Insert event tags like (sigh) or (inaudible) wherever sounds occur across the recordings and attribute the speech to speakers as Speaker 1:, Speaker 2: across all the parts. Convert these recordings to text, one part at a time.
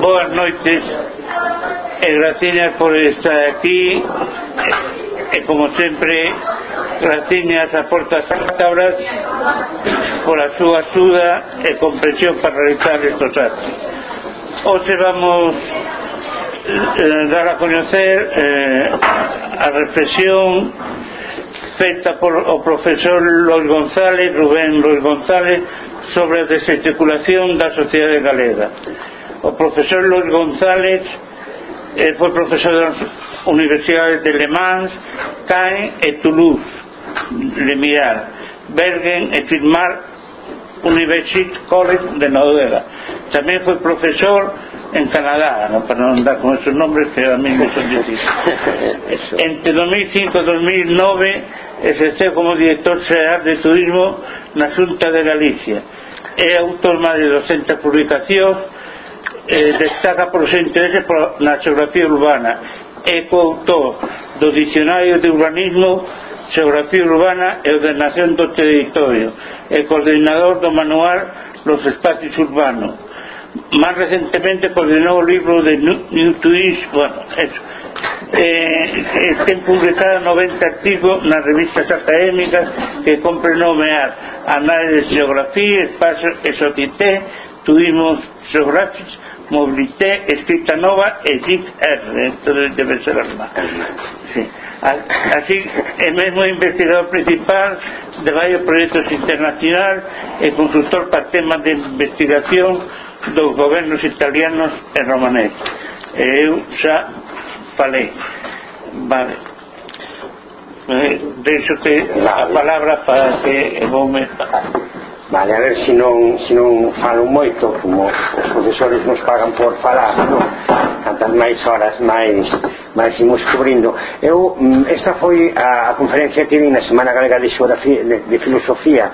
Speaker 1: Boas noites. E graciñas por estar aquí. E como sempre graciñas a Portas Cántabras por a súa axuda e comprensión para realizar estos actos. Hoxe vamos eh, dar a coñecer eh, a reflexión feita por o profesor Lois González Rubén Lois González sobre a desarticulación da sociedade galega. O profesor Luis González eh, foi profesor das universidades de Le Mans, Caen e Toulouse, de Mirar, Bergen e Firmar University College de Noruega. Tamén foi profesor en Canadá, no, para non dar con esos nombres que a mí me son difíciles. (laughs) Entre 2005 e 2009 exerceu como director xeral de turismo na Xunta de Galicia. É autor máis de 200 publicacións eh, destaca por seu interese por, na xeografía urbana. É coautor do Dicionario de Urbanismo Xeografía Urbana e Ordenación do Territorio. E coordinador do Manual Los Espacios Urbanos más recentemente coordinou o libro de Newtuis, bueno, eso. Eh, ten publicado 90 artigos nas revistas académicas que compre nomear Análise de Geografía, Espacio Exotité, Turismo Geográficos, Mobilité, Escrita Nova e GIC-R, esto debe ser alma. Sí. Así, é mesmo investigador principal de varios proyectos internacionales e consultor para temas de investigación dos gobernos italianos e romanés. E eu xa falei. Vale. Eh, deixo que a palabra para que vou me
Speaker 2: Vale, a ver se non, se non falo moito como os profesores nos pagan por falar non? cantas máis horas máis, máis imos cubrindo. eu, mm, esta foi a, a conferencia que vi na Semana Galega de, Xeografía, de, de Filosofía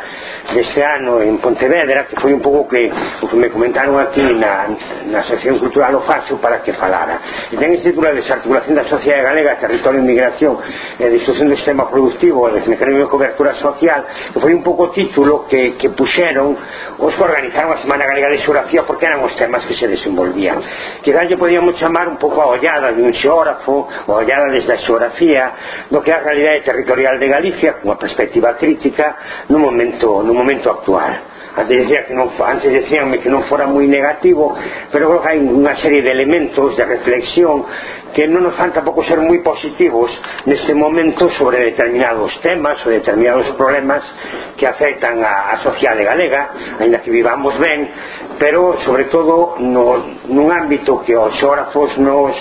Speaker 2: deste ano en Pontevedra que foi un pouco que, o que me comentaron aquí na, na Asociación Cultural o Faxo para que falara e ten este título de Desarticulación da Sociedade Galega Territorio e Migración e Destrucción do Sistema Productivo e dos de Cobertura Social que foi un pouco o título que, que propuxeron os que organizaron a Semana Galega de Xeografía porque eran os temas que se desenvolvían. Quizás lle podíamos chamar un pouco a ollada de un xeógrafo a ollada desde a xeografía do que é a realidade territorial de Galicia cunha perspectiva crítica no momento, no momento actual antes decía que no, antes decíanme que non fora moi negativo pero creo que hai unha serie de elementos de reflexión que non nos fan tampouco ser moi positivos neste momento sobre determinados temas ou determinados problemas que afectan a, a sociedade galega ainda que vivamos ben pero sobre todo no, nun ámbito que os xógrafos nos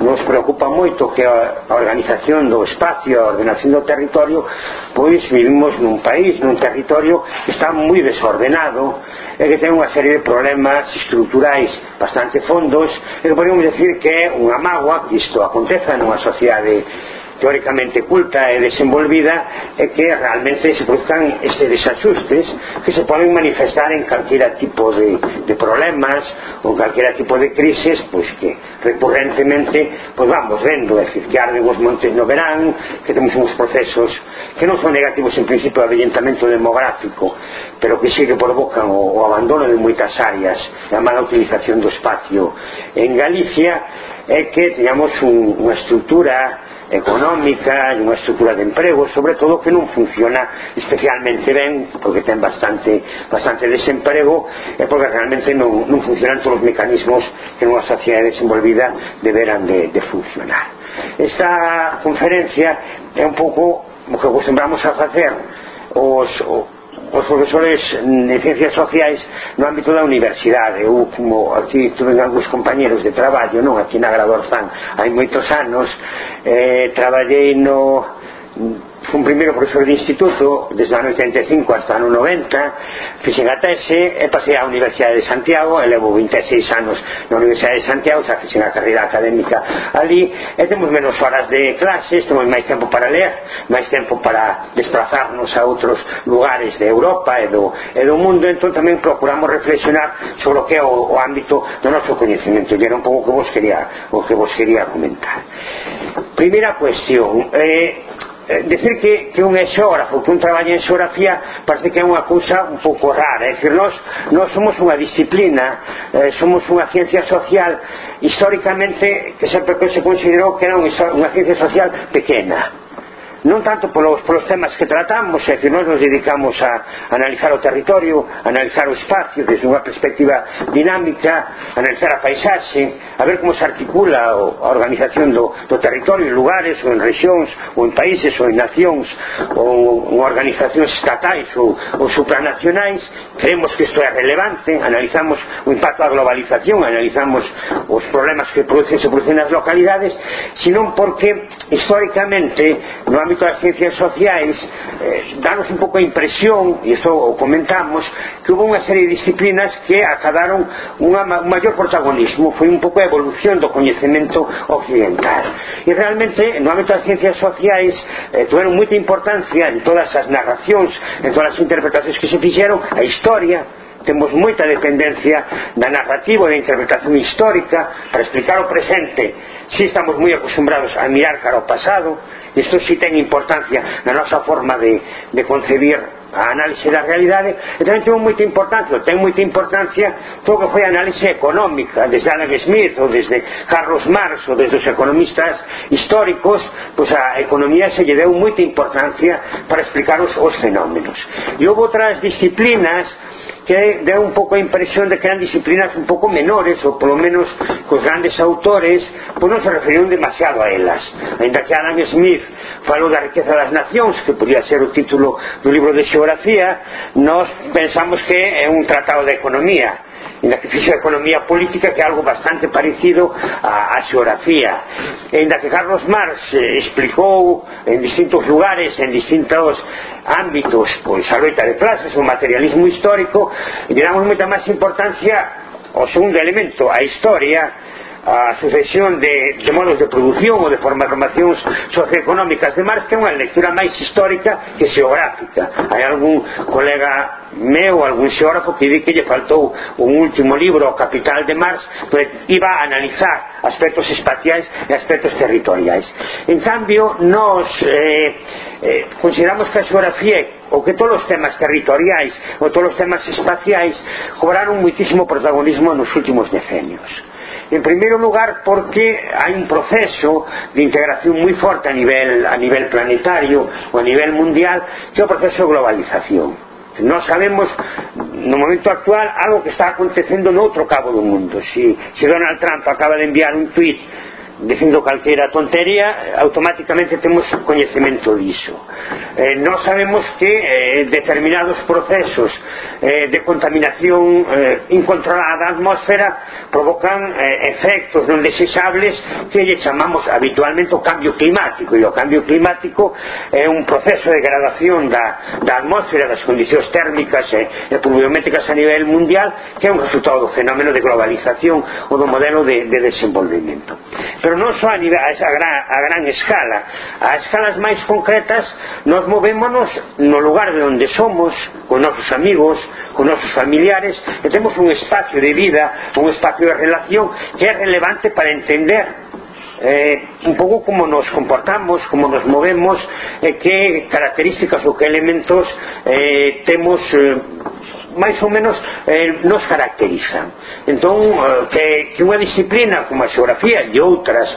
Speaker 2: nos preocupa moito que a, organización do espacio, a ordenación do territorio, pois vivimos nun país, nun territorio que está moi desordenado e que ten unha serie de problemas estruturais bastante fondos e que podemos decir que é unha mágoa que isto aconteza nunha sociedade teóricamente culta e desenvolvida é que realmente se produzcan ese desajustes que se poden manifestar en calquera tipo de, de problemas ou calquera tipo de crises pois que recurrentemente pois vamos vendo, é dicir, que arden os montes no verán que temos uns procesos que non son negativos en principio de avellentamento demográfico pero que sí que provocan o, o abandono de moitas áreas a mala utilización do espacio. En Galicia é que teñamos un, unha estrutura económica, de unha estrutura de emprego, sobre todo que non funciona especialmente ben, porque ten bastante bastante desemprego, e porque realmente non, non funcionan todos os mecanismos que nunha sociedade desenvolvida deberan de, de funcionar. Esa conferencia é un pouco o que acostumbramos a facer os, os profesores de ciencias sociais no ámbito da universidade. Eu como aquí tuve algúns compañeros de traballo non? Aquí na Gradorzán hai moitos anos eh, traballei no fun primeiro profesor de instituto desde o ano 85 hasta o ano 90 fixen a tese e pasei á Universidade de Santiago e levo 26 anos na Universidade de Santiago xa fixen a carreira académica ali e temos menos horas de clases temos máis tempo para ler máis tempo para desplazarnos a outros lugares de Europa e do, e do mundo entón tamén procuramos reflexionar sobre o que é o, o ámbito do noso conhecimento e era un pouco o que vos quería, o que vos quería comentar. Primeira cuestión eh, Eh, decir que, que un é xógrafo que un traballa en xografía parece que é unha cousa un pouco rara. É dicir, nós, nós somos unha disciplina eh, somos unha ciencia social históricamente que sempre se considerou que era unha, unha ciencia social pequena non tanto polos, polos temas que tratamos é que nós nos dedicamos a analizar o territorio analizar o espacio desde unha perspectiva dinámica analizar a paisaxe a ver como se articula a organización do, do territorio en lugares ou en regións ou en países ou en nacións ou en organizacións estatais ou, ou supranacionais. Creemos que isto é relevante analizamos o impacto da globalización analizamos os problemas que producen, se producen nas localidades senón porque históricamente no ámbito das ciencias sociais eh, danos un pouco a impresión e isto o comentamos que houve unha serie de disciplinas que acadaron unha, un maior protagonismo. Foi un pouco a evolución do coñecemento occidental. E realmente no ámbito das ciencias sociais eh, tuveron moita importancia en todas as narracións en todas as interpretacións que se fixeron a historia temos moita dependencia da narrativa e da interpretación histórica para explicar o presente. Si estamos moi acostumbrados a mirar cara ao pasado isto si ten importancia na nosa forma de, de concebir a análise da realidade e tamén ten moita importancia ten moita importancia todo que foi a análise económica desde Adam Smith ou desde Carlos Marx ou desde os economistas históricos pois a economía se lle deu moita importancia para explicar os, os fenómenos. E houve outras disciplinas que deu un pouco a impresión de que eran disciplinas un pouco menores ou polo menos cos grandes autores pois non se referiron demasiado a elas. Ainda que Adam Smith falou da riqueza das nacións que podía ser o título do libro de Xo Geografía, nós pensamos que é un tratado de economía, en que fixo economía política que é algo bastante parecido a, a xeografía. Ainda que Carlos Marx eh, explicou en distintos lugares en distintos ámbitos pois a loita de clases, o materialismo histórico e damos moita máis importancia ao segundo elemento, a historia a sucesión de, de modos de produción ou de formacións socioeconómicas de Marx que é unha lectura máis histórica que xeográfica. Hai algún colega meu, algún xeógrafo que di que lle faltou un último libro o Capital de Marx pues, pois iba a analizar aspectos espaciais e aspectos territoriais. En cambio nos eh, eh, consideramos que a xeografía ou que todos os temas territoriais ou todos os temas espaciais cobraron muitísimo protagonismo nos últimos decenios. En primeiro lugar porque hai un proceso de integración moi forte a nivel, a nivel planetario ou a nivel mundial que é o proceso de globalización. Nós sabemos no momento actual algo que está acontecendo no outro cabo do mundo. Si, si Donald Trump acaba de enviar un tuit dicindo calquera tontería automáticamente temos coñecemento diso. Eh, non sabemos que eh, determinados procesos eh, de contaminación eh, incontrolada da atmósfera provocan eh, efectos non desexables que lle chamamos habitualmente o cambio climático. E o cambio climático é un proceso de gradación da, da atmósfera das condicións térmicas e, e pluviométricas a nivel mundial que é un resultado do fenómeno de globalización ou do modelo de, de desenvolvemento. Pero pero non só a, nivel, a, esa gran, a gran escala. A escalas máis concretas nos movémonos no lugar de onde somos con nosos amigos con nosos familiares e temos un espacio de vida un espacio de relación que é relevante para entender eh, un pouco como nos comportamos, como nos movemos, eh, que características ou que elementos eh, temos eh, máis ou menos eh, nos caracterizan. Entón eh, que, que unha disciplina como a xeografía e outras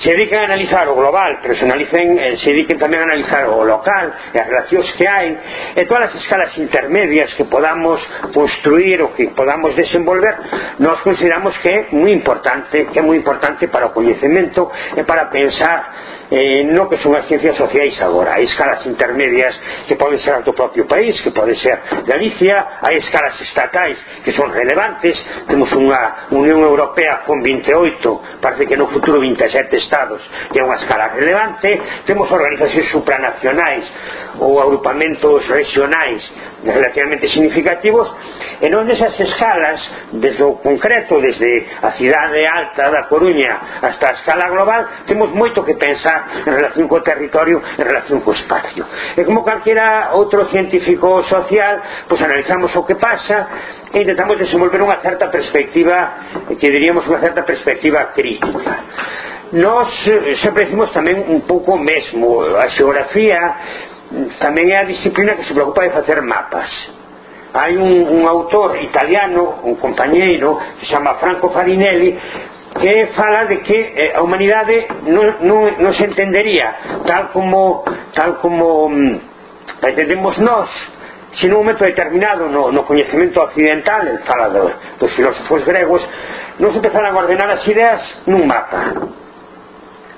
Speaker 2: se dediquen a analizar o global pero se, analicen, eh, se dediquen tamén a analizar o local e as relacións que hai e todas as escalas intermedias que podamos construir ou que podamos desenvolver nos consideramos que é moi importante que é moi importante para o coñecemento e para pensar eh, no que son as ciencias sociais agora. Hai escalas intermedias que poden ser do propio país que pode ser Galicia hai escalas estatais que son relevantes. Temos unha Unión Europea con 28 parece que no futuro 27 estados que é unha escala relevante. Temos organizacións supranacionais ou agrupamentos regionais relativamente significativos e non desas escalas desde o concreto, desde a cidade alta da Coruña hasta a escala global temos moito que pensar en relación co territorio en relación co espacio. E como calquera outro científico social pois analizamos o que pasa e intentamos desenvolver unha certa perspectiva que diríamos unha certa perspectiva crítica. Nós eh, sempre decimos tamén un pouco mesmo a xeografía tamén é a disciplina que se preocupa de facer mapas. Hai un, un autor italiano un compañeiro que se chama Franco Farinelli que fala de que eh, a humanidade non, non, non se entendería tal como tal como mm, entendemos nós se nun momento determinado no, no coñecemento occidental fala do, dos filósofos gregos non se empezaran a ordenar as ideas nun mapa.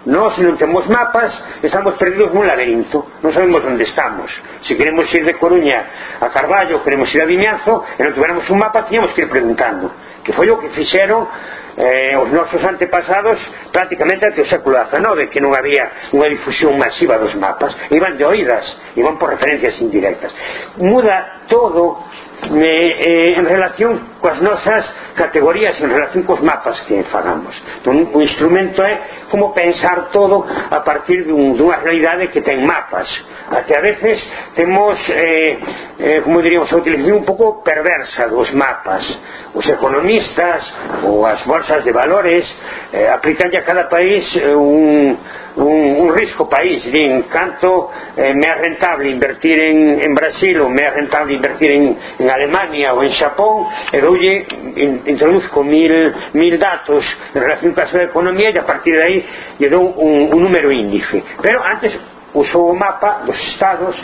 Speaker 2: Nós se non temos mapas, estamos perdidos nun laberinto, non sabemos onde estamos. Se queremos ir de Coruña a Carballo, queremos ir a Vimianzo, e non tuviéramos un mapa, tiñamos que ir preguntando. Que foi o que fixeron eh, os nosos antepasados prácticamente até o século XIX, que non había unha difusión masiva dos mapas. Iban de oídas, iban por referencias indirectas. Muda todo eh, eh, en relación coas nosas categorías en relación cos mapas que fagamos. Entón, o instrumento é como pensar todo a partir dun, dunha realidade que ten mapas. Até a veces temos eh, eh, como diríamos a utilización un pouco perversa dos mapas. Os economistas ou as bolsas de valores eh, aplican a cada país eh, un, un, un risco país. Din canto eh, me é rentable invertir en, en Brasil ou me é rentable invertir en, en Alemania ou en Xapón e dou incluye, in, introduzco mil, mil, datos en relación con a economía e a partir de ahí lle dou un, un número índice. Pero antes usou o mapa dos estados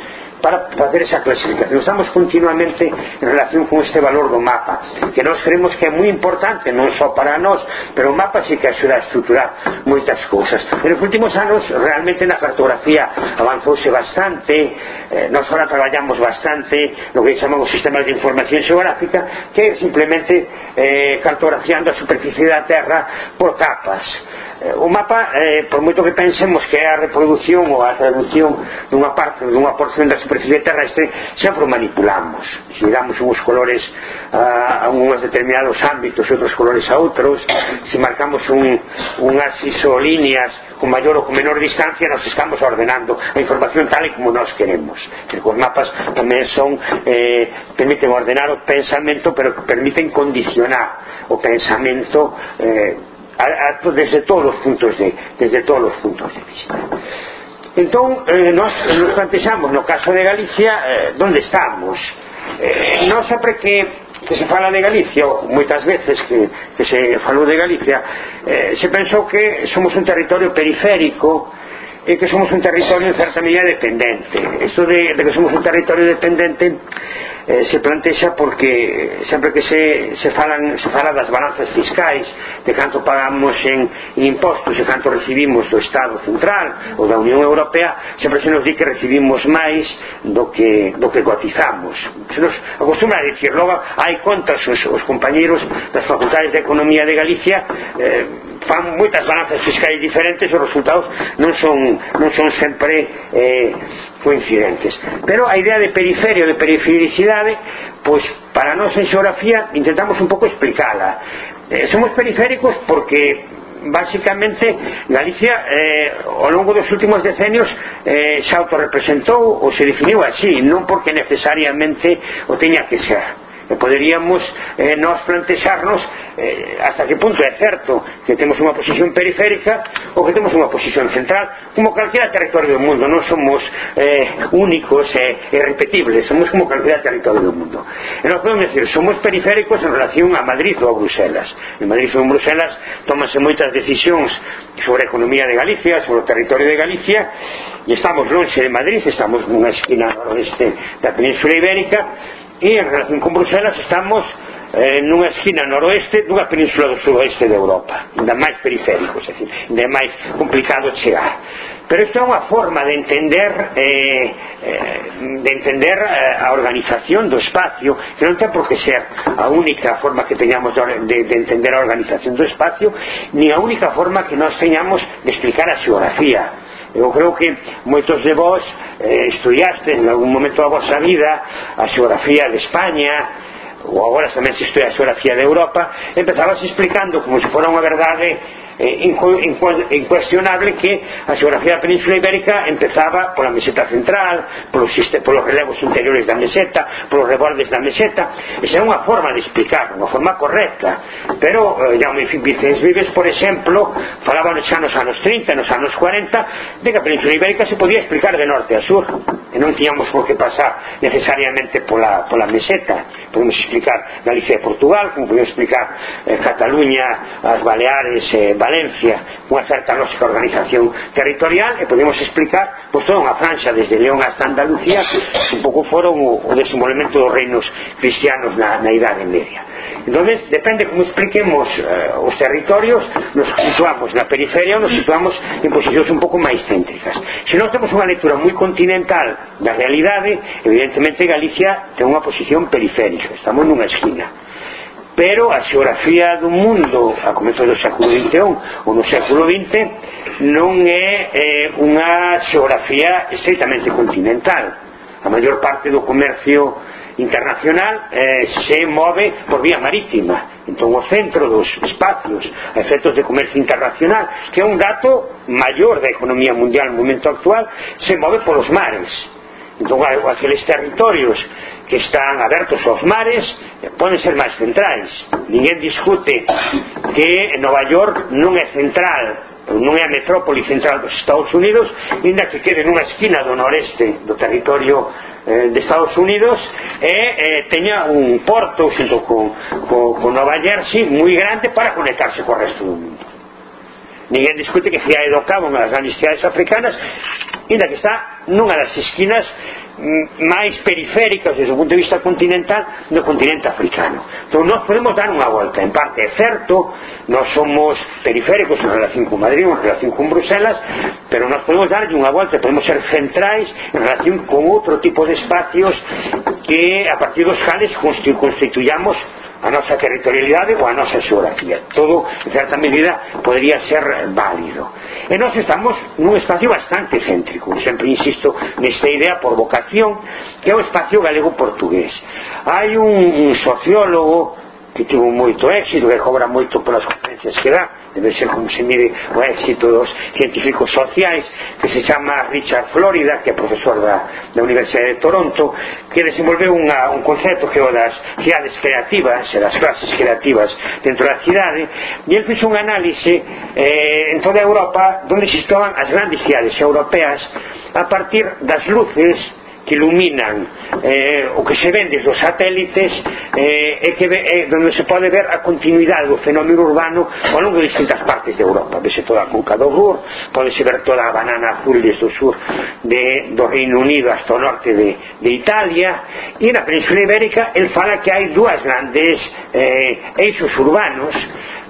Speaker 2: para facer esa clasificación. Estamos continuamente en relación con este valor do mapa, que nós creemos que é moi importante, non só para nós, pero o mapa sí que axuda a estruturar moitas cousas. Pero nos últimos anos, realmente na cartografía avanzouse bastante, eh, nós ahora traballamos bastante no que chamamos sistemas de información xeográfica, que é simplemente eh, cartografiando a superficie da Terra por capas. Eh, o mapa, eh, por moito que pensemos que é a reproducción ou a traducción dunha parte, dunha porción da superficie superficie terrestre sempre manipulamos. Se damos uns colores a, a uns determinados ámbitos outros colores a outros se marcamos un, unhas isolíneas con maior ou con menor distancia nos estamos ordenando a información tal e como nós queremos. Que os mapas tamén son eh, permiten ordenar o pensamento pero permiten condicionar o pensamento eh, a, a, desde todos os puntos de desde todos os puntos de vista. Entón, eh, nos, eh, nos plantexamos, no caso de Galicia, eh, donde estamos? Eh, non sempre que que se fala de Galicia moitas veces que, que se falou de Galicia eh, se pensou que somos un territorio periférico e que somos un territorio en certa medida dependente isto de, de que somos un territorio dependente eh, se plantexa porque sempre que se, se, falan, se fala das balanzas fiscais de canto pagamos en, en impostos e canto recibimos do Estado Central ou da Unión Europea sempre se nos di que recibimos máis do que, do que cotizamos. Se nos acostumbra a dicir logo hai contas os, os compañeros das facultades de Economía de Galicia eh, fan moitas balanzas fiscais diferentes e os resultados non son, non son sempre eh, coincidentes. Pero a idea de periferia, de perifericidade, pois para nós en xeografía intentamos un pouco explicala. Eh, somos periféricos porque basicamente Galicia eh, ao longo dos últimos decenios eh, se autorrepresentou ou se definiu así non porque necesariamente o teña que ser e poderíamos eh, nós plantexarnos eh, hasta que punto é certo que temos unha posición periférica ou que temos unha posición central como calquera territorio do mundo. Non somos eh, únicos e eh, irrepetibles somos como calquera territorio do mundo. E nos podemos decir somos periféricos en relación a Madrid ou a Bruselas en Madrid ou en Bruselas tomanse moitas decisións sobre a economía de Galicia sobre o territorio de Galicia e estamos longe de Madrid estamos nunha esquina noroeste da Península Ibérica e en relación con Bruselas estamos eh, nunha esquina noroeste dunha península do suroeste de Europa ainda máis periféricos, é dicir, ainda máis complicado chegar. Pero isto é unha forma de entender eh, eh, de entender eh, a organización do espacio que non ten por que ser a única forma que teñamos de, de, de entender a organización do espacio ni a única forma que nós teñamos de explicar a xeografía. Eu creo que moitos de vós eh, estudiaste en algún momento da vosa vida a xeografía de España, ou agora tamén se estudia a xeografía de Europa, empezabas explicando como se fora unha verdade Eh, incuestionable que a xeografía da Península Ibérica empezaba pola meseta central, polos, polos relevos interiores da meseta, polos rebordes da meseta. Esa é unha forma de explicar, unha forma correcta. Pero, eh, ya, Vicens Vives, por exemplo, falaba xa nos anos 30, nos anos 40, de que a Península Ibérica se podía explicar de norte a sur. E non tiñamos por que pasar necesariamente pola, pola meseta. Podemos explicar Galicia e Portugal, como podemos explicar eh, Cataluña, as Baleares, eh, Valencia, Valencia unha certa lógica organización territorial e podemos explicar pois, toda unha franxa desde León hasta Andalucía que un pouco foron o, o desenvolvemento dos reinos cristianos na, na Idade Media. Entonces depende como expliquemos eh, os territorios nos situamos na periferia ou nos situamos en posicións un pouco máis céntricas. Se non temos unha lectura moi continental da realidade evidentemente Galicia ten unha posición periférica estamos nunha esquina pero a xeografía do mundo a comezo do século XXI ou no século XX non é eh, unha xeografía estreitamente continental. A maior parte do comercio internacional eh, se move por vía marítima entón o centro dos espacios a efectos de comercio internacional que é un dato maior da economía mundial no momento actual se move polos mares. Entón aqueles territorios que están abertos aos mares eh, poden ser máis centrais ninguén discute que Nova York non é central non é a metrópoli central dos Estados Unidos inda que quede nunha esquina do noreste do territorio eh, de Estados Unidos e eh, teña un porto xunto con, con, con Nova Jersey moi grande para conectarse co resto do mundo. Ninguén discute que Cidade do Cabo unha das grandes cidades africanas inda que está nunha das esquinas máis periféricas desde o punto de vista continental do continente africano. Entón nós podemos dar unha volta en parte é certo, nós somos periféricos en relación con Madrid en relación con Bruselas pero nós podemos darlle unha volta podemos ser centrais en relación con outro tipo de espacios que a partir dos cales constituyamos a nosa territorialidade ou a nosa xeografía. Todo, en certa medida, podría ser válido. E nós estamos nun espacio bastante céntrico sempre insisto nesta idea por vocación que é o espacio galego-portugués hai un, un sociólogo que tivo moito éxito, que cobra moito polas conferencias que dá, debe ser como se mire o éxito dos científicos sociais, que se chama Richard Florida, que é profesor da, da Universidade de Toronto, que desenvolveu unha, un concepto que é o das cidades creativas, e das clases creativas dentro da cidade, e ele fixo un análise eh, en toda a Europa, donde se situaban as grandes cidades europeas, a partir das luces que iluminan eh, o que se vende dos satélites eh, é que é donde se pode ver a continuidade do fenómeno urbano ao longo de distintas partes de Europa. Vese toda a cuca do Ruhr podese ver toda a banana azul desde o sur de, do Reino Unido hasta o norte de, de Italia. E na Península Ibérica el fala que hai dúas grandes eh, eixos urbanos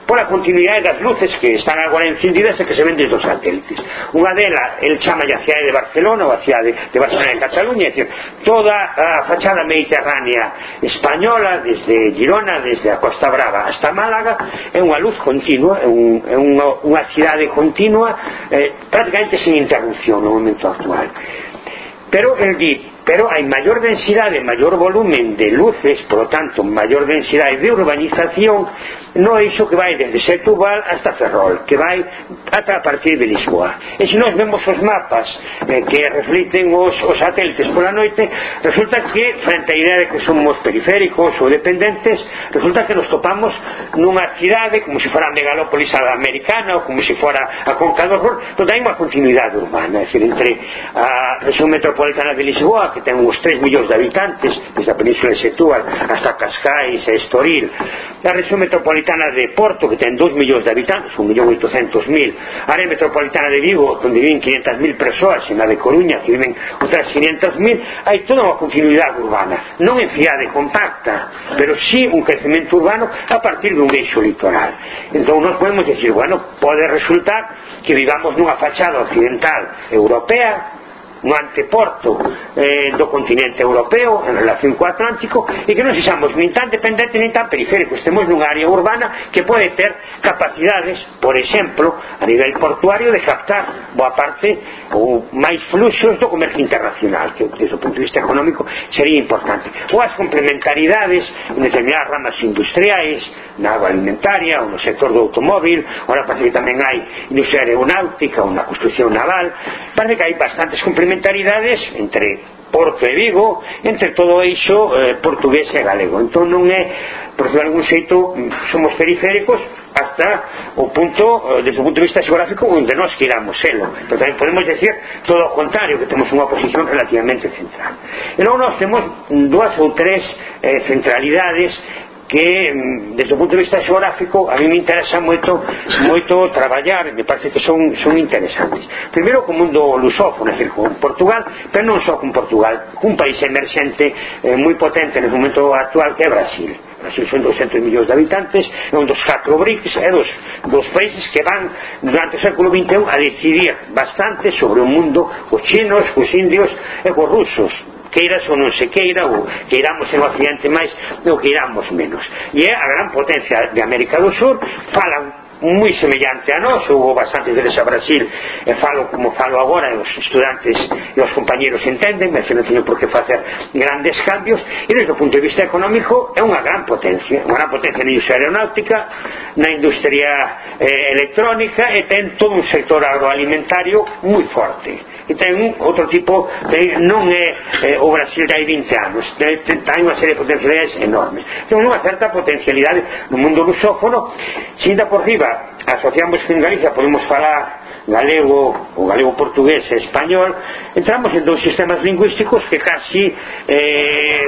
Speaker 2: pola continuidade das luces que están agora encendidas e que se ven desde os satélites. Unha dela, el chama a cidade de Barcelona ou a cidade de Barcelona en Cataluña é dicir, toda a fachada mediterránea española desde Girona, desde a Costa Brava hasta Málaga é unha luz continua é, un, é unha, unha cidade continua eh, prácticamente sin interrupción no momento actual. Pero el di pero hai maior densidade, maior volumen de luces, por lo tanto, maior densidade de urbanización no eixo que vai desde Setúbal hasta Ferrol, que vai ata a partir de Lisboa. E se nós vemos os mapas eh, que refliten os, os satélites pola noite, resulta que, frente á idea de que somos periféricos ou dependentes, resulta que nos topamos nunha cidade como se fora a megalópolis americana ou como se fora a Conca do Horror, donde hai unha continuidade urbana, é dicir, entre a región metropolitana de Lisboa que ten uns 3 millóns de habitantes desde a península de Setúbal hasta Cascais e Estoril. A región metropolitana de Porto que ten 2 millóns de habitantes 1.800.000 a área metropolitana de Vigo onde viven 500.000 persoas e na de Coruña que viven outras 500.000 hai toda unha continuidade urbana. Non en fiade compacta pero sí un crecemento urbano a partir dun eixo litoral. Entón nos podemos decir bueno, pode resultar que vivamos nunha fachada occidental europea no anteporto eh, do continente europeo en relación co Atlántico e que non sexamos nin tan dependentes nin tan periféricos estemos nunha área urbana que pode ter capacidades por exemplo a nivel portuario de captar boa parte ou máis fluxos do comercio internacional que desde o punto de vista económico sería importante. Ou as complementaridades en determinadas ramas industriais na agroalimentaria ou no sector do automóvil ora parece que tamén hai industria aeronáutica ou na construcción naval parece que hai bastantes complementaridades complementariedades entre Porto e Vigo entre todo eixo eh, portugués e galego. Entón non é, por de algún xeito mm, somos periféricos hasta o punto, eh, desde o punto de vista geográfico onde nós queramos selo pero tamén podemos decir todo o contrario que temos unha posición relativamente central. E logo nós temos mm, dúas ou tres eh, centralidades que mm, desde o punto de vista xeográfico a mí me interesa moito moito traballar, me parece que son, son interesantes. Primeiro co mundo lusófono, é dicir, con Portugal, pero non só con Portugal, un país emerxente eh, moi potente no momento actual que é Brasil. Brasil son 200 millóns de habitantes, é un dos catro BRICS, é dos, dos países que van durante o século XXI a decidir bastante sobre o mundo, os chinos, os indios e os rusos queiras ou non se queira ou queiramos en Occidente máis ou queiramos menos. E é a gran potencia de América do Sur falan moi semellante a nós, ou bastante deles a Brasil, e falo como falo agora, e os estudantes e os compañeros entenden, mas non teño por que facer grandes cambios, e desde o punto de vista económico é unha gran potencia, unha gran potencia na industria aeronáutica, na industria eh, electrónica, e ten todo un sector agroalimentario moi forte e ten outro tipo ten, non é eh, o Brasil de hai 20 anos ten, ten, unha serie de potencialidades enormes. Ten unha certa potencialidade no mundo lusófono. Xinda por riba asociamos que en Galicia podemos falar galego o galego portugués e español entramos en dous sistemas lingüísticos que casi eh,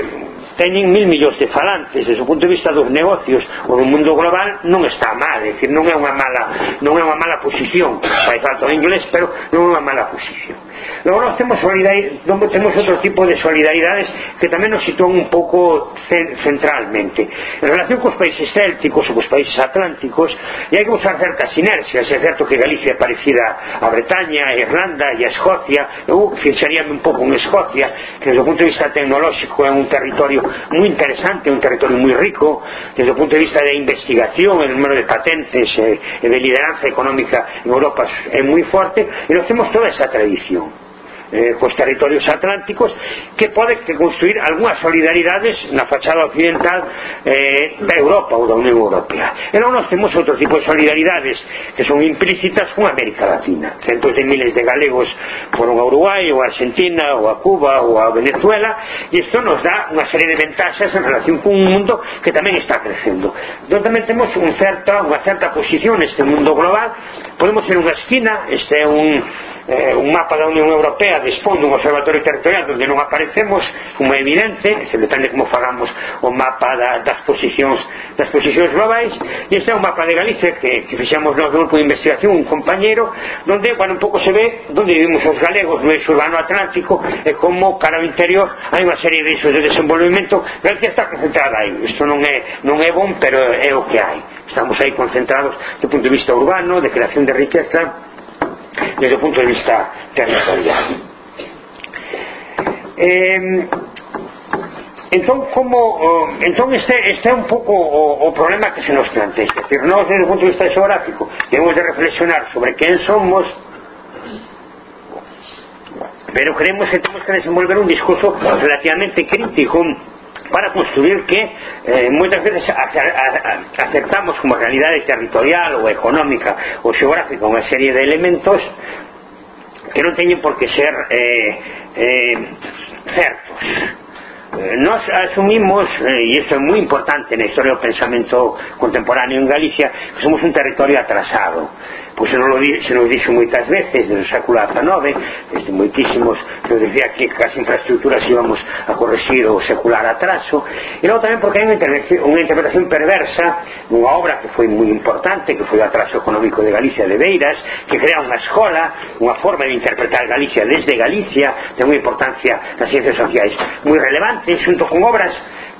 Speaker 2: teñen mil millóns de falantes. Desde o punto de vista dos negocios o do mundo global non está mal é dicir, non é unha mala non é unha mala posición. Fai falta o inglés pero non é unha mala posición. Logo nós temos, temos outro tipo de solidaridades que tamén nos sitúan un pouco centralmente. En relación cos países célticos ou cos países atlánticos e hai que usar certas sinerxias é certo que Galicia é parecida a Bretaña, a Irlanda e a Escocia. Eu un pouco en Escocia que desde o punto de vista tecnolóxico é un territorio moi interesante, un territorio moi rico. Desde o punto de vista de investigación el número de patentes e, e de lideranza económica en Europa é moi forte e nós temos toda esa tradición eh, cos territorios atlánticos que pode que construir algunhas solidaridades na fachada occidental eh, da Europa ou da Unión Europea. E non nos temos outro tipo de solidaridades que son implícitas con América Latina. Centos de miles de galegos foron a Uruguai ou a Argentina ou a Cuba ou a Venezuela e isto nos dá unha serie de ventaxas en relación con un mundo que tamén está crecendo. Entón tamén temos un certa, unha certa posición neste mundo global. Podemos ser unha esquina este é un eh, un mapa da Unión Europea dispón dun observatorio territorial onde non aparecemos unha evidente se depende como fagamos o mapa da, das posicións das posicións globais e este é un mapa de Galicia que, que fixamos no grupo de investigación un compañero donde bueno, un pouco se ve donde vivimos os galegos no eixo urbano atlántico e como cara ao interior hai unha serie de eixos de desenvolvemento Galicia está concentrada aí. Isto non é, non é bon pero é o que hai. Estamos aí concentrados do punto de vista urbano de creación de riqueza desde o punto de vista territorial. Eh, entón como entón este, este un pouco o, problema que se nos plantea é dicir, nós desde o punto de vista geográfico temos de reflexionar sobre quen somos pero creemos que temos que desenvolver un discurso relativamente crítico para construir que eh, moitas veces aceptamos como realidade territorial ou económica ou xeográfica unha serie de elementos que non teñen por que ser eh, eh, certos eh, nós asumimos e isto é moi importante na historia do pensamento contemporáneo en Galicia que somos un territorio atrasado pois se, non lo, se nos dixo moitas veces no século XIX desde moitísimos nos dicía que as infraestructuras íbamos a corregir o secular atraso e logo tamén porque hai unha interpretación, unha interpretación perversa dunha obra que foi moi importante que foi o atraso económico de Galicia de Beiras que crea unha escola unha forma de interpretar Galicia desde Galicia ten unha importancia nas ciencias sociais moi relevante xunto con obras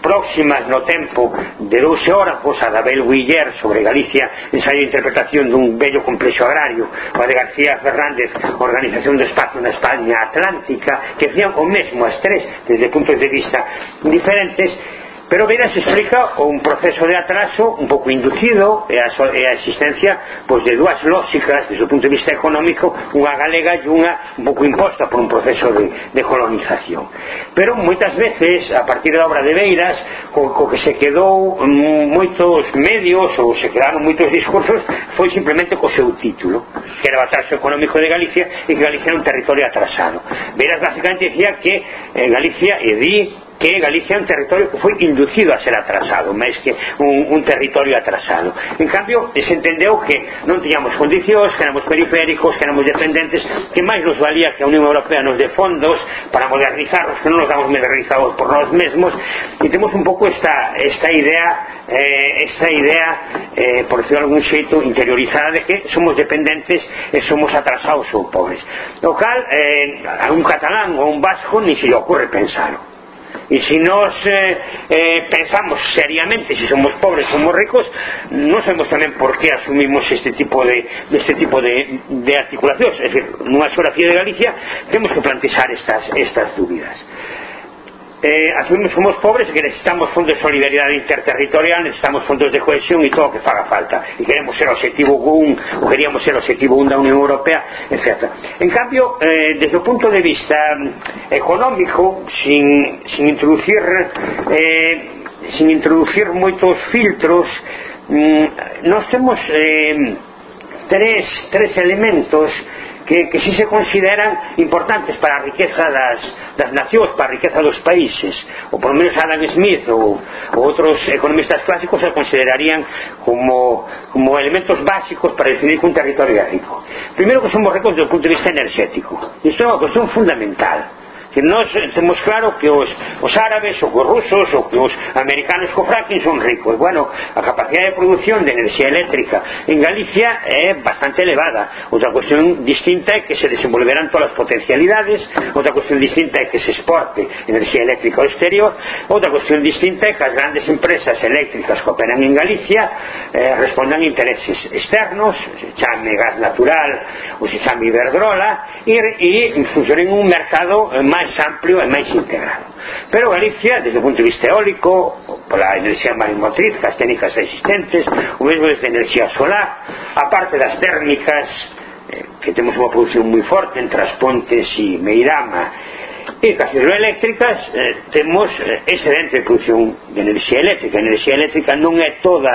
Speaker 2: próximas no tempo de 12 horas vos a Dabel Guiller sobre Galicia ensaio de interpretación dun bello complexo agrario. O de García Fernández Organización do Espacio na España Atlántica que hacían o mesmo as tres desde puntos de vista diferentes Pero se explica un proceso de atraso un pouco inducido e a, e a existencia pois, de dúas lógicas desde o punto de vista económico unha galega e unha un pouco imposta por un proceso de, de colonización. Pero moitas veces a partir da obra de Beiras co, co que se quedou moitos medios ou se quedaron moitos discursos foi simplemente co seu título que era o atraso económico de Galicia e que Galicia era un territorio atrasado. Beiras basicamente decía que eh, Galicia e di que Galicia é un territorio que foi inducido a ser atrasado máis que un, un territorio atrasado. En cambio, se entendeu que non tiñamos condicións, que éramos periféricos que éramos dependentes, que máis nos valía que a Unión Europea nos dé fondos para modernizarnos, que non nos damos modernizados por nós mesmos, e temos un pouco esta, esta idea eh, esta idea, eh, por decirlo algún xeito interiorizada de que somos dependentes e somos atrasados ou pobres, o cal eh, a un catalán ou un vasco ni se lle ocorre pensarlo y si nos eh, pensamos seriamente si somos pobres somos ricos non sabemos tamén por que asumimos este tipo de, este tipo de, de articulacións é dicir, nunha xeografía de Galicia temos que plantear estas, estas dúbidas eh, asumimos somos pobres e que necesitamos fondos de solidaridade interterritorial, necesitamos fondos de cohesión e todo o que faga falta. E queremos ser o objetivo 1, ou queríamos ser o objetivo 1 da Unión Europea, etc. En cambio, eh, desde o punto de vista eh, económico, sin, sin introducir eh, sin introducir moitos filtros, mm, nós temos eh, tres, tres elementos que, si se consideran importantes para a riqueza das, das nacións, para a riqueza dos países ou por lo menos Adam Smith ou, ou outros economistas clásicos se considerarían como, elementos básicos para definir un territorio rico primeiro que somos ricos desde o punto de vista energético. Isto é unha cuestión fundamental que nós eh, temos claro que os, os árabes ou os rusos ou que os americanos co fracking son ricos. Bueno, a capacidade de producción de enerxía eléctrica en Galicia é bastante elevada. Outra cuestión distinta é que se desenvolverán todas as potencialidades outra cuestión distinta é que se exporte enerxía eléctrica ao exterior outra cuestión distinta é que as grandes empresas eléctricas que operan en Galicia eh, respondan intereses externos se chame gas natural ou se chame Iberdrola e, e funcionen un mercado eh, máis máis amplio e máis integrado. Pero Galicia, desde o punto de vista eólico pola enerxía marimotriz as técnicas existentes o mesmo desde enerxía solar a parte das térmicas eh, que temos unha produción moi forte entre as Pontes e Meirama E cas hidroeléctricas eh, temos excedente eh, de producción de enerxía eléctrica. A enerxía eléctrica non é toda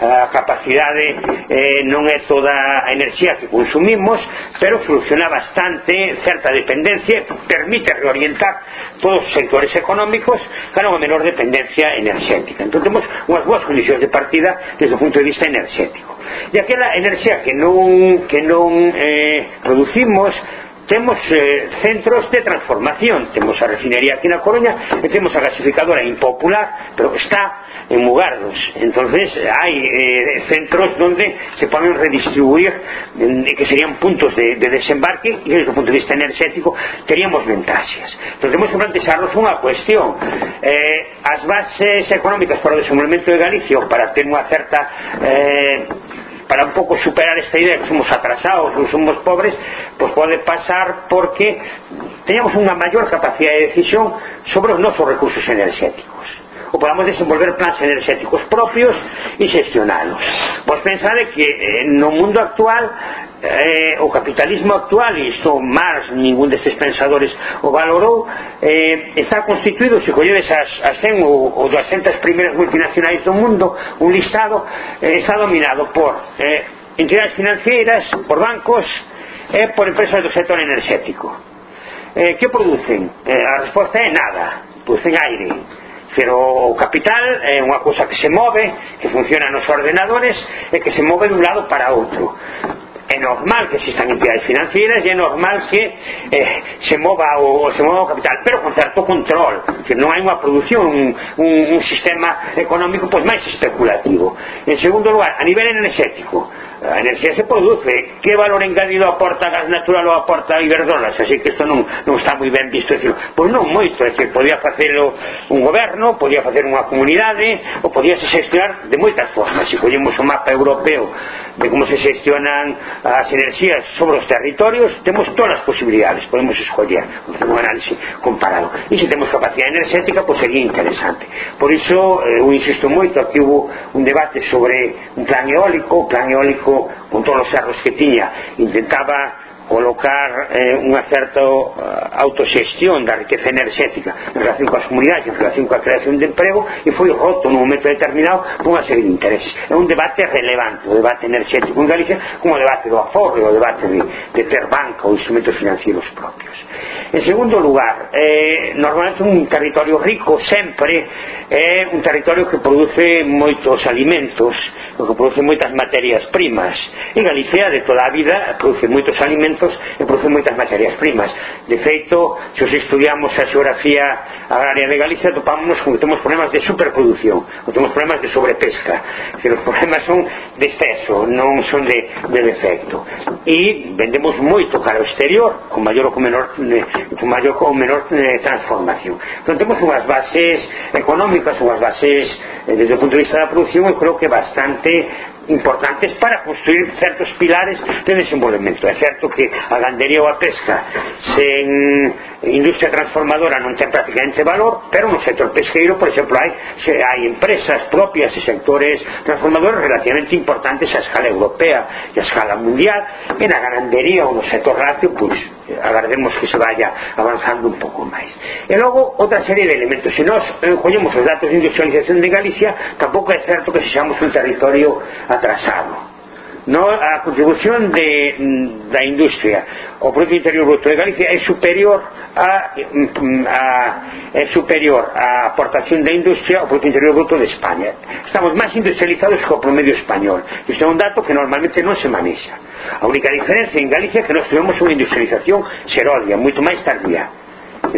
Speaker 2: a capacidade, eh, eh non é toda a enerxía que consumimos, pero funciona bastante, certa dependencia, permite reorientar todos os sectores económicos cara unha menor dependencia enerxética. Entón temos unhas boas condicións de partida desde o punto de vista enerxético. E aquela enerxía que non, que non eh, producimos, temos eh, centros de transformación. Temos a refinería aquí na Coruña e temos a gasificadora impopular pero está en Mugardos. Entonces hai eh, centros donde se poden redistribuir eh, que serían puntos de, de desembarque e desde o punto de vista energético teríamos ventaxas. Pero temos que plantexarnos unha cuestión. Eh, as bases económicas para o desenvolvemento de Galicia para ter unha certa eh, para un pouco superar esta idea que somos atrasados ou somos pobres pois pode pasar porque teñamos unha maior capacidade de decisión sobre os nosos recursos enerxéticos ou podamos desenvolver plans enerxéticos propios e xestionalos. Vos pensade que eh, no mundo actual eh, o capitalismo actual e isto Marx, ningún destes pensadores o valorou eh, está constituído, se colledes as, as 100 ou, ou 200 primeiras multinacionais do mundo un listado eh, está dominado por eh, entidades financeiras, por bancos e eh, por empresas do sector enerxético. Eh, que producen? Eh, a resposta é nada producen aire. Pero o capital é unha cousa que se move que funciona nos ordenadores e que se move dun lado para outro é normal que existan entidades financieras e é normal que eh, se mova o, o se mova o capital pero con certo control. Que non hai unha produción un, un, un sistema económico pois máis especulativo. En segundo lugar a nivel energético, Eh, a enerxía se produce que valor engadido aporta gas natural ou aporta Iberdrola así que isto non, non está moi ben visto decir, pois non moito, é dicir, podía facelo un goberno, podía facer unha comunidade ou podía se xestionar de moitas formas. Se collemos o mapa europeo de como se xestionan as enerxías sobre os territorios temos todas as posibilidades, podemos escoller un análise comparado. E se temos capacidade enerxética, pois sería interesante. Por iso, eh, eu insisto moito aquí hubo un debate sobre un plan eólico, o plan eólico con todos os erros que tiña intentaba colocar eh, unha certa eh, autoxestión da riqueza enerxética en relación coas comunidades, en relación coa creación de emprego e foi roto nun momento determinado por unha serie de intereses. É un debate relevante, o debate enerxético en Galicia como o debate do aforro, o debate de, de ter banca ou instrumentos financieros propios. En segundo lugar, eh, normalmente un territorio rico sempre é un territorio que produce moitos alimentos, que produce moitas materias primas. E Galicia de toda a vida produce moitos alimentos alimentos e produce moitas materias primas. De feito, se os estudiamos a xeografía agraria de Galicia topámonos con que temos problemas de superproducción ou temos problemas de sobrepesca. Que os problemas son de exceso non son de, de defecto. E vendemos moito cara ao exterior con maior ou con menor eh, con maior ou menor eh, transformación. Entón temos unhas bases económicas unhas bases eh, desde o punto de vista da producción eu creo que bastante importantes para construir certos pilares de desenvolvemento. É certo que a gandería ou a pesca sen industria transformadora non ten prácticamente valor, pero no sector pesqueiro, por exemplo, hai, hai empresas propias e sectores transformadores relativamente importantes a escala europea e a escala mundial, e na gandería ou no sector lácteo, pois, agardemos que se vaya avanzando un pouco máis. E logo, outra serie de elementos. Se nós eh, collemos os datos de industrialización de Galicia, tampouco é certo que sexamos un territorio atrasado. No a contribución de, mm, da industria. O produto interior bruto de Galicia é superior a, mm, a é superior a aportación da industria ao produto interior bruto de España. Estamos máis industrializados que o promedio español. Isto é un dato que normalmente non se manexa. A única diferencia en Galicia é que nós tivemos unha industrialización xerodia moito máis tardía.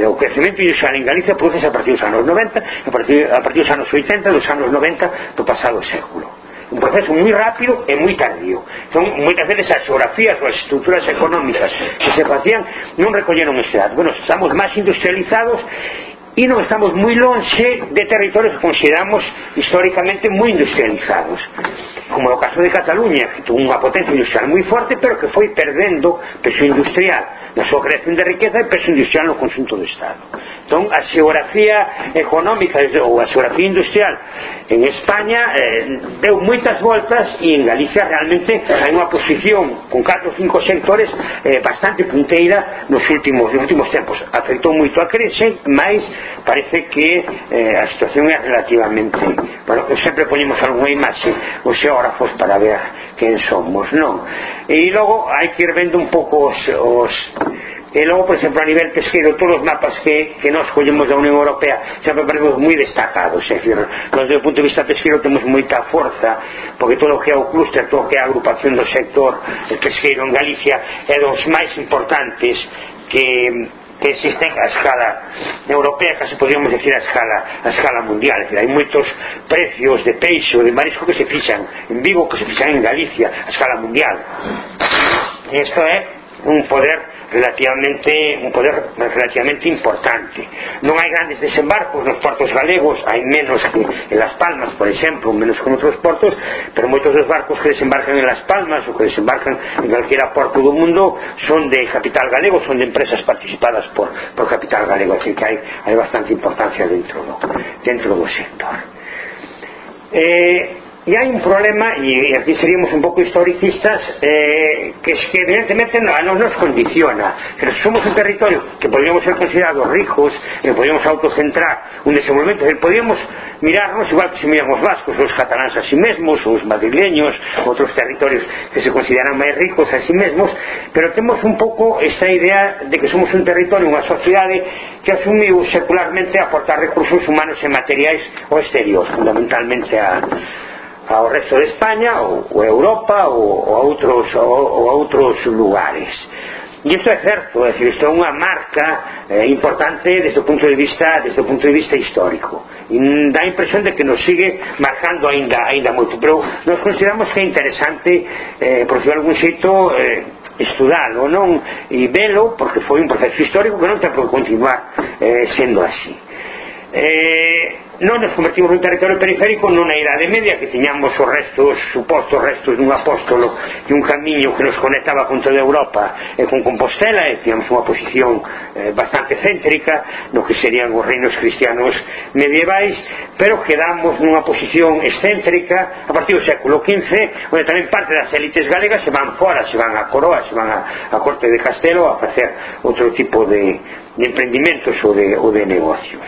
Speaker 2: O crecemento industrial en Galicia produce a partir dos anos 90 a partir, a partir dos anos 80 dos anos 90 do pasado século un proceso moi rápido e moi tardío. Son moitas veces as geografías ou as estruturas económicas que se facían non recolleron ese dato. Bueno, estamos máis industrializados e non estamos moi longe de territorios que consideramos históricamente moi industrializados como é o caso de Cataluña que tuvo unha potencia industrial moi forte pero que foi perdendo peso industrial na súa creación de riqueza e peso industrial no conjunto do Estado. Entón a xeografía económica ou a xeografía industrial en España eh, deu moitas voltas e en Galicia realmente hai unha posición con 4 ou 5 sectores eh, bastante punteira nos últimos, nos últimos tempos. Afectou moito a crexe máis parece que eh, a situación é relativamente bueno, sempre poñemos algunha imaxe os xeógrafos para ver quen somos non e logo hai que ir vendo un pouco os, os E logo, por exemplo, a nivel pesqueiro, todos os mapas que, que nós collemos da Unión Europea sempre parecemos moi destacados. É dicir, nós, do punto de vista pesqueiro, temos moita forza, porque todo o que é o clúster, todo o que é a agrupación do sector pesqueiro en Galicia é dos máis importantes que que existen a escala europea, casi podríamos decir a escala, a escala mundial. es Decir, hai moitos precios de peixo, de marisco que se fixan en vivo, que se fixan en Galicia, a escala mundial. E isto é un poder relativamente un poder relativamente importante. Non hai grandes desembarcos nos portos galegos hai menos que en Las Palmas por exemplo, menos que outros portos pero moitos dos barcos que desembarcan en Las Palmas ou que desembarcan en calquera porto do mundo son de capital galego son de empresas participadas por, por capital galego así que hai, hai bastante importancia dentro do, dentro do sector. Eh, Y hay un problema, y aquí seríamos un poco historicistas, eh, que es que evidentemente no, nos nos condiciona. Pero somos un territorio que podríamos ser considerados ricos, que podríamos autocentrar un desenvolvemento que podríamos mirarnos igual que se miran os vascos, los catalanes a sí mismos, os madrileños, otros territorios que se consideran máis ricos a sí mismos, pero temos un pouco esta idea de que somos un territorio, unha sociedade que asumiu secularmente aportar recursos humanos e materiais ao exterior, fundamentalmente a ao resto de España ou, ou Europa ou, ou, a outros, ou, ou a outros lugares. E isto é certo, é decir, isto é unha marca eh, importante desde o punto de vista desde o punto de vista histórico. E dá a impresión de que nos sigue marcando ainda, ainda moito. Pero nos consideramos que é interesante eh, por de algún xeito eh, estudalo non? E velo porque foi un proceso histórico que non ten por continuar eh, sendo así. Eh, non nos convertimos nun territorio periférico non na idade media que tiñamos os restos supostos restos dun apóstolo e un camiño que nos conectaba con toda Europa e con Compostela e tiñamos unha posición eh, bastante céntrica no que serían os reinos cristianos medievais pero quedamos nunha posición excéntrica a partir do século XV onde tamén parte das élites galegas se van fora se van a Coroa, se van a, a Corte de Castelo a facer outro tipo de, de emprendimentos ou de, ou de negocios.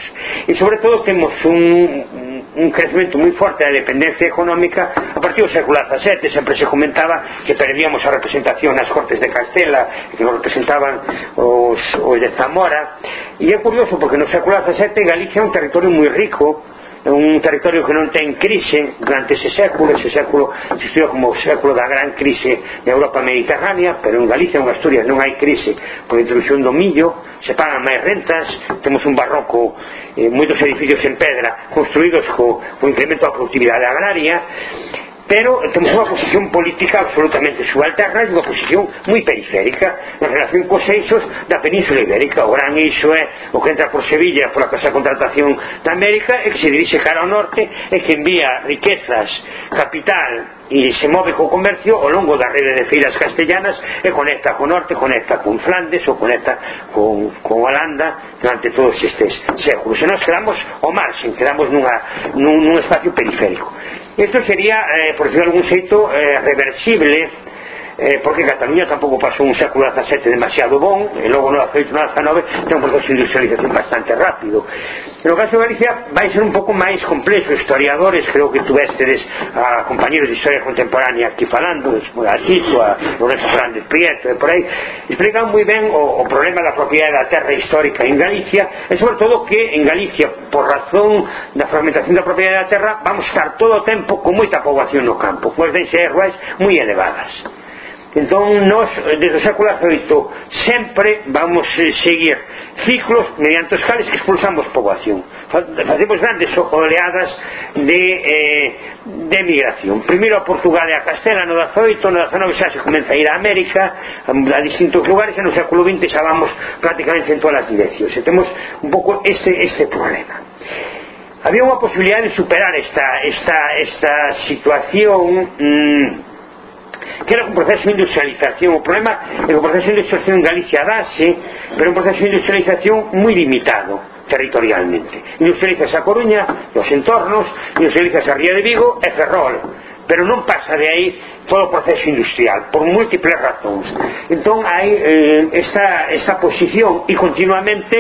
Speaker 2: E sobre todo temos un un, un crecemento moi forte da dependencia económica a partir do século XVII sempre se comentaba que perdíamos a representación nas Cortes de Castela que nos representaban os, os de Zamora. E é curioso porque no século XVII Galicia é un territorio moi rico é un territorio que non ten crise durante ese século, ese século se estudia como o século da gran crise na Europa mediterránea, pero en Galicia en Asturias non hai crise. Por introducción do millo se pagan máis rentas temos un barroco, eh, moitos edificios en pedra construídos co, co incremento da productividade agraria pero temos unha posición política absolutamente subalterna e unha posición moi periférica en relación cos eixos da Península Ibérica. O gran eixo é o que entra por Sevilla pola casa contratación da América e que se dirixe cara ao norte e que envía riquezas, capital e se move co comercio ao longo da rede de feiras castellanas e conecta co norte, conecta con Flandes ou conecta con, con Holanda durante todos estes séculos. E nos quedamos ao marxen, quedamos nunha, nun, nun espacio periférico. Isto sería, eh, por decirlo de algún xeito eh, reversible eh, porque Cataluña tampouco pasou un século XVII demasiado bon e logo no feito no XIX ten un proceso de industrialización bastante rápido. No caso de Galicia vai ser un pouco máis complexo. Historiadores creo que tuvestedes a compañeros de historia contemporánea aquí falando a Xito, a Lorenzo Fernández Prieto e por aí explican moi ben o, o problema da propiedade da terra histórica en Galicia e sobre todo que en Galicia por razón da fragmentación da propiedade da terra vamos estar todo o tempo con moita poboación no campo pois dense ruais moi elevadas. Entón, nós, desde o século XVIII, sempre vamos eh, seguir ciclos mediante os cales que expulsamos poboación. Facemos grandes oleadas de, eh, de migración. Primeiro a Portugal e a Castela no XVIII, no XIX xa se comeza a ir a América, a distintos lugares, e no século XX xa vamos prácticamente en todas as direccións. E temos un pouco este, este problema. Había unha posibilidad de superar esta, esta, esta situación... Mmm, que era un proceso de industrialización. O problema é que o proceso de industrialización en Galicia dase pero un proceso de industrialización moi limitado territorialmente. Industrializas a Coruña e os entornos industrializas a Ría de Vigo e Ferrol pero non pasa de aí todo o proceso industrial por múltiples razóns. Entón hai eh, esta, esta posición e continuamente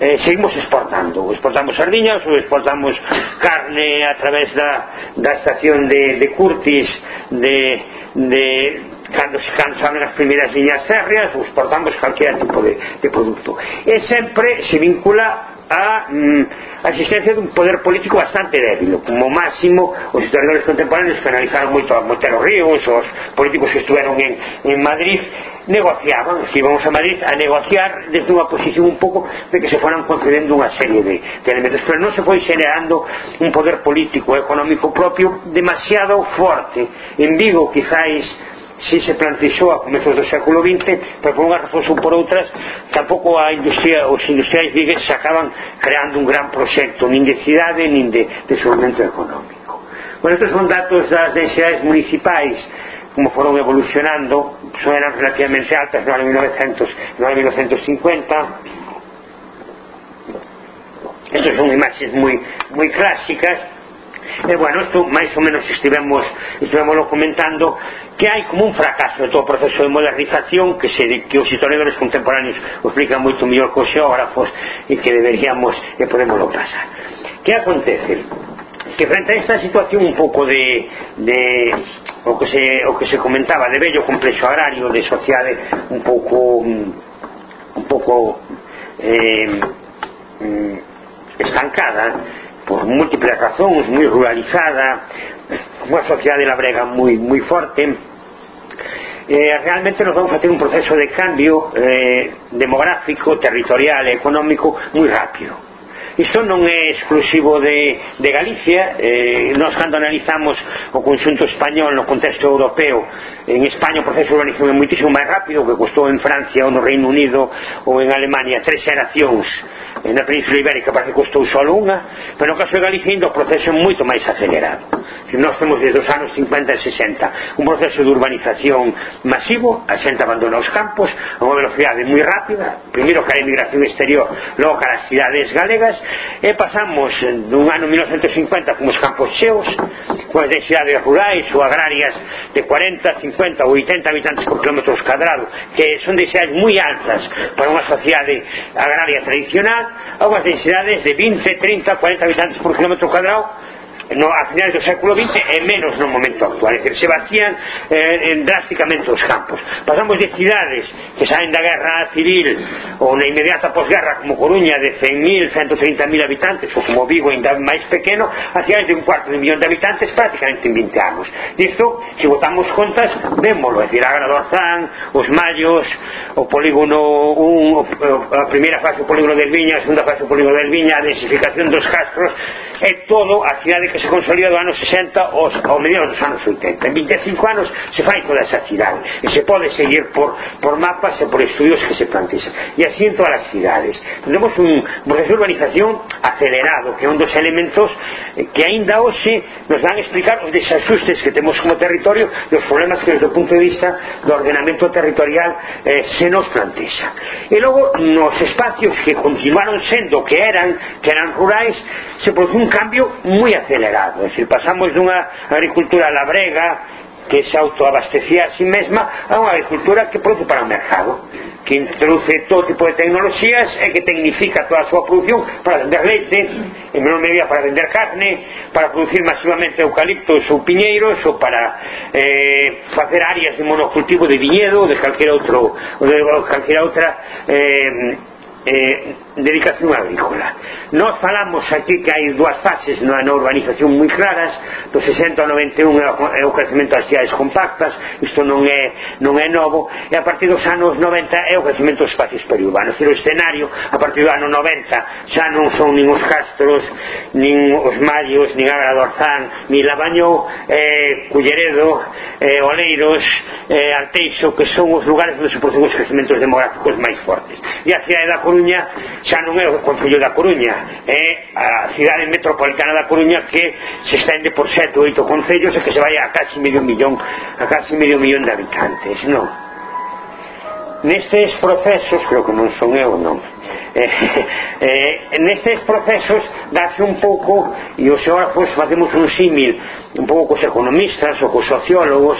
Speaker 2: eh, seguimos exportando. Exportamos sardiñas ou exportamos carne a través da, da estación de, de Curtis de, de cando se cansan as primeiras liñas férreas exportamos calquera tipo de, de producto e sempre se vincula a, mm, a existencia dun poder político bastante débil. Como máximo os historiadores contemporáneos que analizaron moito a Montero Ríos os políticos que estuveron en, en Madrid negociaban, que íbamos a Madrid a negociar desde unha posición un pouco de que se fueran concedendo unha serie de, de elementos. Pero non se foi xenerando un poder político e económico propio demasiado forte. En Vigo quizáis si se plantexou a comezos do século XX pero por unhas razóns ou por outras tampouco a industria, os industriais vigueses acaban creando un gran proxecto nin de cidade, nin de desenvolvemento económico. Bueno, estes son datos das densidades municipais como foron evolucionando son eran relativamente altas no ano 1900 no ano 1950 estas son imaxes moi, moi clásicas. E bueno, isto máis ou menos estivemos, estivemos comentando que hai como un fracaso de todo o proceso de modernización que se que os historiadores contemporáneos o explican moito mellor que os xeógrafos e que deberíamos e podemos pasar. Que acontece? que frente a esta situación un pouco de, de o, que se, o que se comentaba de bello complexo agrario de sociedade un pouco un pouco eh, mm, estancada por múltiples razones, muy ruralizada, una sociedad de la brega muy, muy fuerte, eh, realmente nos vamos a tener un proceso de cambio eh, demográfico, territorial, económico, muy rápido. isto non é exclusivo de, de Galicia. Eh, nós cando analizamos o conxunto español no contexto europeo en España o proceso de urbanización é moitísimo máis rápido que costou en Francia ou no Reino Unido ou en Alemania tres xeracións. Eh, na Península Ibérica parece que costou só unha pero no caso de Galicia ainda o proceso é moito máis acelerado. Nós temos desde os anos 50 e 60 un proceso de urbanización masivo a xente abandona os campos a unha velocidade moi rápida. Primeiro cara a emigración exterior logo cara as cidades galegas e pasamos dun ano 1950 como os campos cheos coas densidades rurais ou agrarias de 40, 50 ou 80 habitantes por kilómetro cadrado que son densidades moi altas para unha sociedade agraria tradicional a unhas densidades de 20, 30, 40 habitantes por kilómetro cadrado no, a finales do século XX e menos no momento actual. É se vacían eh, en drásticamente os campos. Pasamos de cidades que saen da guerra civil ou na inmediata posguerra como Coruña de 100.000, 130.000 habitantes ou como Vigo ainda máis pequeno a cidades de un cuarto de un millón de habitantes prácticamente en 20 anos. isto, se votamos contas, vémolo. É dicir, a Grado Arzán, os Mallos, o polígono un, a primeira fase o polígono del Viña, a segunda fase o polígono del Viña, a densificación dos castros, é todo a cidade que se consolida do ano 60 aos, ao mediados dos anos 80 en 25 anos se fai toda esa cidade e se pode seguir por, por mapas e por estudios que se plantexan e así en todas as cidades. Temos un proceso de urbanización acelerado que é un dos elementos eh, que aínda hoxe nos van a explicar os desajustes que temos como territorio e os problemas que desde o punto de vista do ordenamento territorial eh, se nos plantexa. E logo nos espacios que continuaron sendo que eran que eran rurais se produce un cambio moi acelerado acelerado. É dicir, pasamos dunha agricultura labrega que se autoabastecía a sí mesma a unha agricultura que produce para o mercado que introduce todo tipo de tecnologías e que tecnifica toda a súa produción para vender leite, en menor medida para vender carne, para producir masivamente eucaliptos ou piñeiros ou para eh, facer áreas de monocultivo de viñedo de calquera outro ou de calquera outra eh, eh, dedicación agrícola. Nós falamos aquí que hai dúas fases na, na urbanización moi claras do 60 ao 91 é o crecemento das cidades compactas isto non é, non é novo e a partir dos anos 90 é o crecemento dos espacios periurbanos. O escenario a partir do ano 90 xa non son nin os castros nin os mallos, nin Agra Dorzán nin Labaño eh, Culleredo, eh, Oleiros eh, Arteixo que son os lugares onde se producen os crecementos demográficos máis fortes. E a cidade da Coruña xa non é o Concello da Coruña é a cidade metropolitana da Coruña que se estende por sete ou oito concellos e que se vai a casi medio millón a casi medio millón de habitantes non? Nestes procesos creo que non son eu non? (laughs) Eh, eh, nestes procesos dase un pouco e os pois, xeógrafos facemos un símil un pouco cos economistas ou cos sociólogos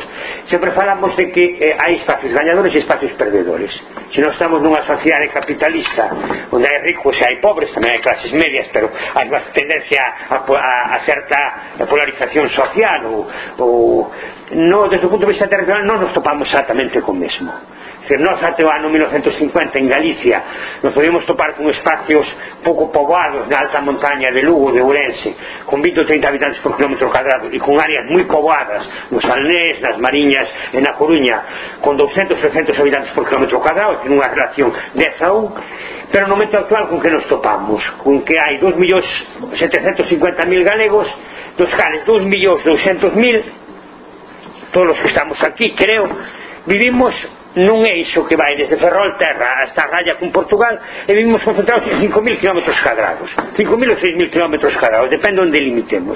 Speaker 2: sempre falamos de que eh, hai espacios gañadores e espacios perdedores se non estamos nunha sociedade capitalista onde hai ricos e hai pobres tamén hai clases medias pero hai unha tendencia a, a, a certa polarización social ou, ou no, desde o punto de vista territorial non nos topamos exactamente con mesmo. Se nós até o ano 1950 en Galicia nos podíamos topar con espacios pouco poboados na alta montaña de Lugo, de Ourense, con 20 ou 30 habitantes por kilómetro cuadrado e con áreas moi poboadas, nos Alnés, nas Mariñas e na Coruña, con 200 300 habitantes por kilómetro cuadrado en unha relación desa ou pero no momento actual con que nos topamos con que hai 2.750.000 galegos dos cales 2.200.000 todos os que estamos aquí creo vivimos nun eixo que vai desde Ferrol Terra hasta a raya con Portugal e vivimos concentrados en 5.000 km cadrados. 5.000 ou 6.000 km cadrados depende onde limitemos.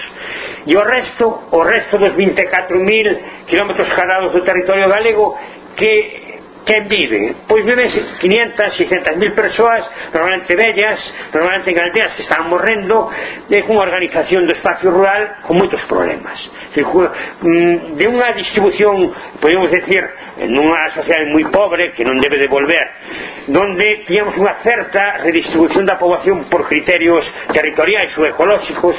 Speaker 2: E o resto o resto dos 24.000 km cadrados do territorio galego que quen vive? Pois viven 500, 600 mil persoas normalmente vellas, normalmente en aldeas que están morrendo de unha organización do espacio rural con moitos problemas mm, de unha distribución podemos decir nunha sociedade moi pobre que non debe devolver donde tiñamos unha certa redistribución da poboación por criterios territoriais ou ecolóxicos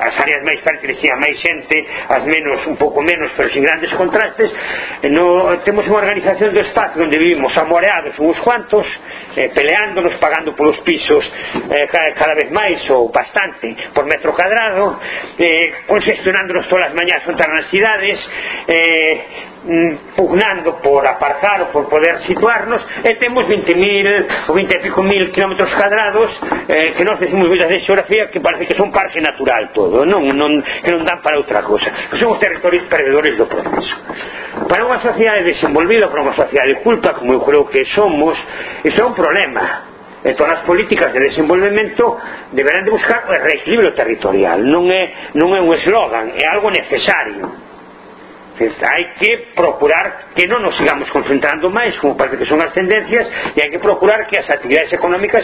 Speaker 2: as áreas máis fértiles e máis xente as menos, un pouco menos, pero sin grandes contrastes. Eh, no, temos unha organización do espacio onde vivimos amoreados uns cuantos eh, peleándonos, pagando polos pisos eh, cada, cada vez máis ou bastante por metro cadrado eh, congestionándonos todas as mañás contra as cidades eh, Mm, pugnando por aparcar ou por poder situarnos e temos 20.000 ou 20 e pico mil kilómetros cuadrados eh, que nós decimos moitas de xeografía que parece que son parque natural todo non, non, que non dan para outra cosa que son os territorios perdedores do proceso. Para unha sociedade desenvolvida para unha sociedade culpa como eu creo que somos iso é un problema. E todas as políticas de desenvolvemento deberán de buscar o reequilibrio territorial non é, non é un eslogan é algo necesario. Hai que procurar que non nos sigamos concentrando máis como parece que son as tendencias e hai que procurar que as actividades económicas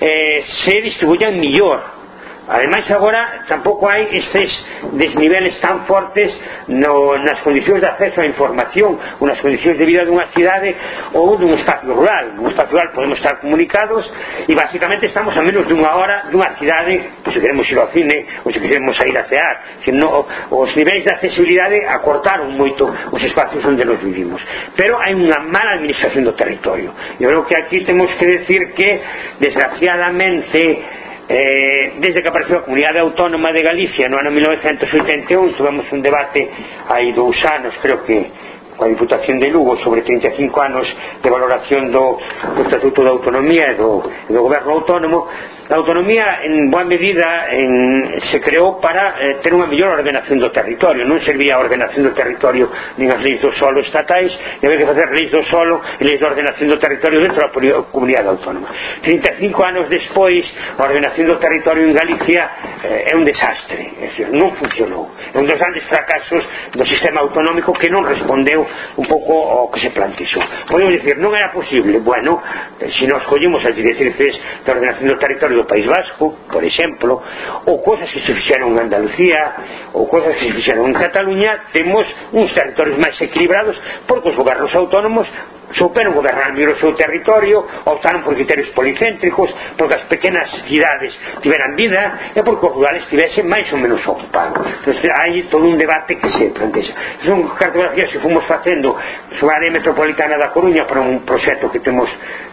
Speaker 2: eh, se distribuyan millor Ademais agora tampouco hai estes desniveles tan fortes no, nas condicións de acceso á información ou nas condicións de vida dunha cidade ou dun espacio rural. Nun espacio rural podemos estar comunicados e basicamente estamos a menos dunha hora dunha cidade, pois se queremos ir ao cine ou se queremos ir a cear. Se no, os niveis de accesibilidade acortaron moito os espacios onde nos vivimos. Pero hai unha mala administración do territorio. Eu creo que aquí temos que decir que desgraciadamente eh, desde que apareceu a Comunidade Autónoma de Galicia no? Ano 1981 tivemos un debate hai dous anos creo que coa Diputación de Lugo sobre 35 anos de valoración do, do Estatuto da Autonomía e do, do Goberno Autónomo a autonomía en boa medida en, se creou para eh, ter unha mellor ordenación do territorio. Non servía a ordenación do territorio nin as leis do solo estatais e había que facer leis do solo e leis de ordenación do territorio dentro da comunidade autónoma. 35 anos despois a ordenación do territorio en Galicia eh, é un desastre. É dicir, non funcionou. É un dos grandes fracasos do sistema autonómico que non respondeu un pouco o que se plantexou podemos dicir, non era posible bueno, eh, se nos collemos as directrices da ordenación do territorio do País Vasco por exemplo, ou cosas que se fixeron en Andalucía ou cosas que se fixeron en Cataluña temos uns territorios máis equilibrados porque os gobernos autónomos souberon gobernar. Mellor o seu territorio optaron por criterios policéntricos porque as pequenas cidades tiveran vida e porque os rurales estivesen máis ou menos ocupados. Entón, hai todo un debate que se plantexa. Son cartografías que fomos facendo sobre a área metropolitana da Coruña para un proxecto que temos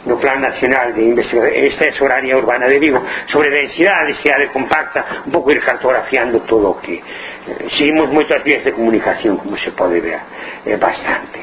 Speaker 2: no Plan Nacional de Investigación esta é sobre a área urbana de Vigo sobre densidades, cidade compacta un pouco ir cartografiando todo o que seguimos moitas vías de comunicación como se pode ver eh, bastante.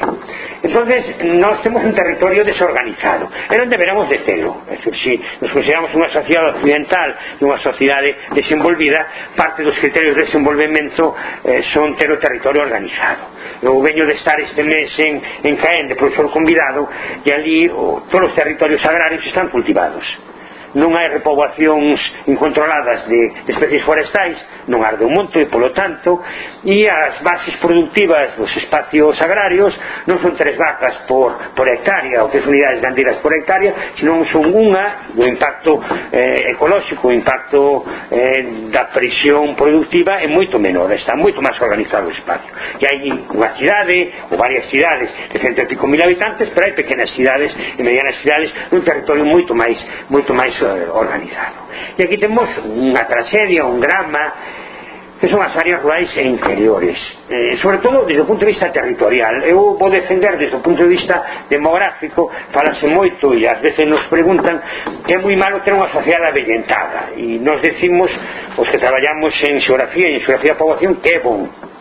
Speaker 2: Entonces nós temos un territorio desorganizado. E non deberamos de telo é dicir, si nos consideramos unha sociedade occidental e unha sociedade desenvolvida parte dos criterios de desenvolvemento eh, son ter o territorio organizado. Eu veño de estar este mes en, en Caen de profesor convidado e ali o, todos os territorios agrarios están cultivados non hai repoboacións incontroladas de, de especies forestais non arde un monte e polo tanto e as bases productivas dos espacios agrarios non son tres vacas por, por hectárea ou tres unidades gandeiras por hectárea senón son unha do impacto eh, ecolóxico o impacto eh, da presión productiva é moito menor está moito máis organizado o espacio. E hai unha cidade ou varias cidades de cento e pico mil habitantes pero hai pequenas cidades e medianas cidades nun territorio moito máis moito máis eh, organizado. E aquí temos unha tragedia, un drama que son as áreas rurais e interiores. Eh, sobre todo desde o punto de vista territorial. Eu vou defender desde o punto de vista demográfico falase moito e ás veces nos preguntan que é moi malo ter unha sociedade avellentada e nos decimos os que traballamos en xeografía e en xeografía de poboación que é bon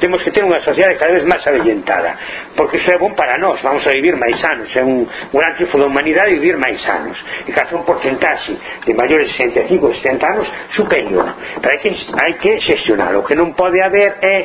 Speaker 2: temos que ter unha sociedade cada vez máis avellentada porque iso é bon para nós vamos a vivir máis anos é un gran triunfo da humanidade vivir máis anos e case un porcentaxe de maiores de 65 ou 60 anos superior. Pero hai que, hai que xestionar o que non pode haber é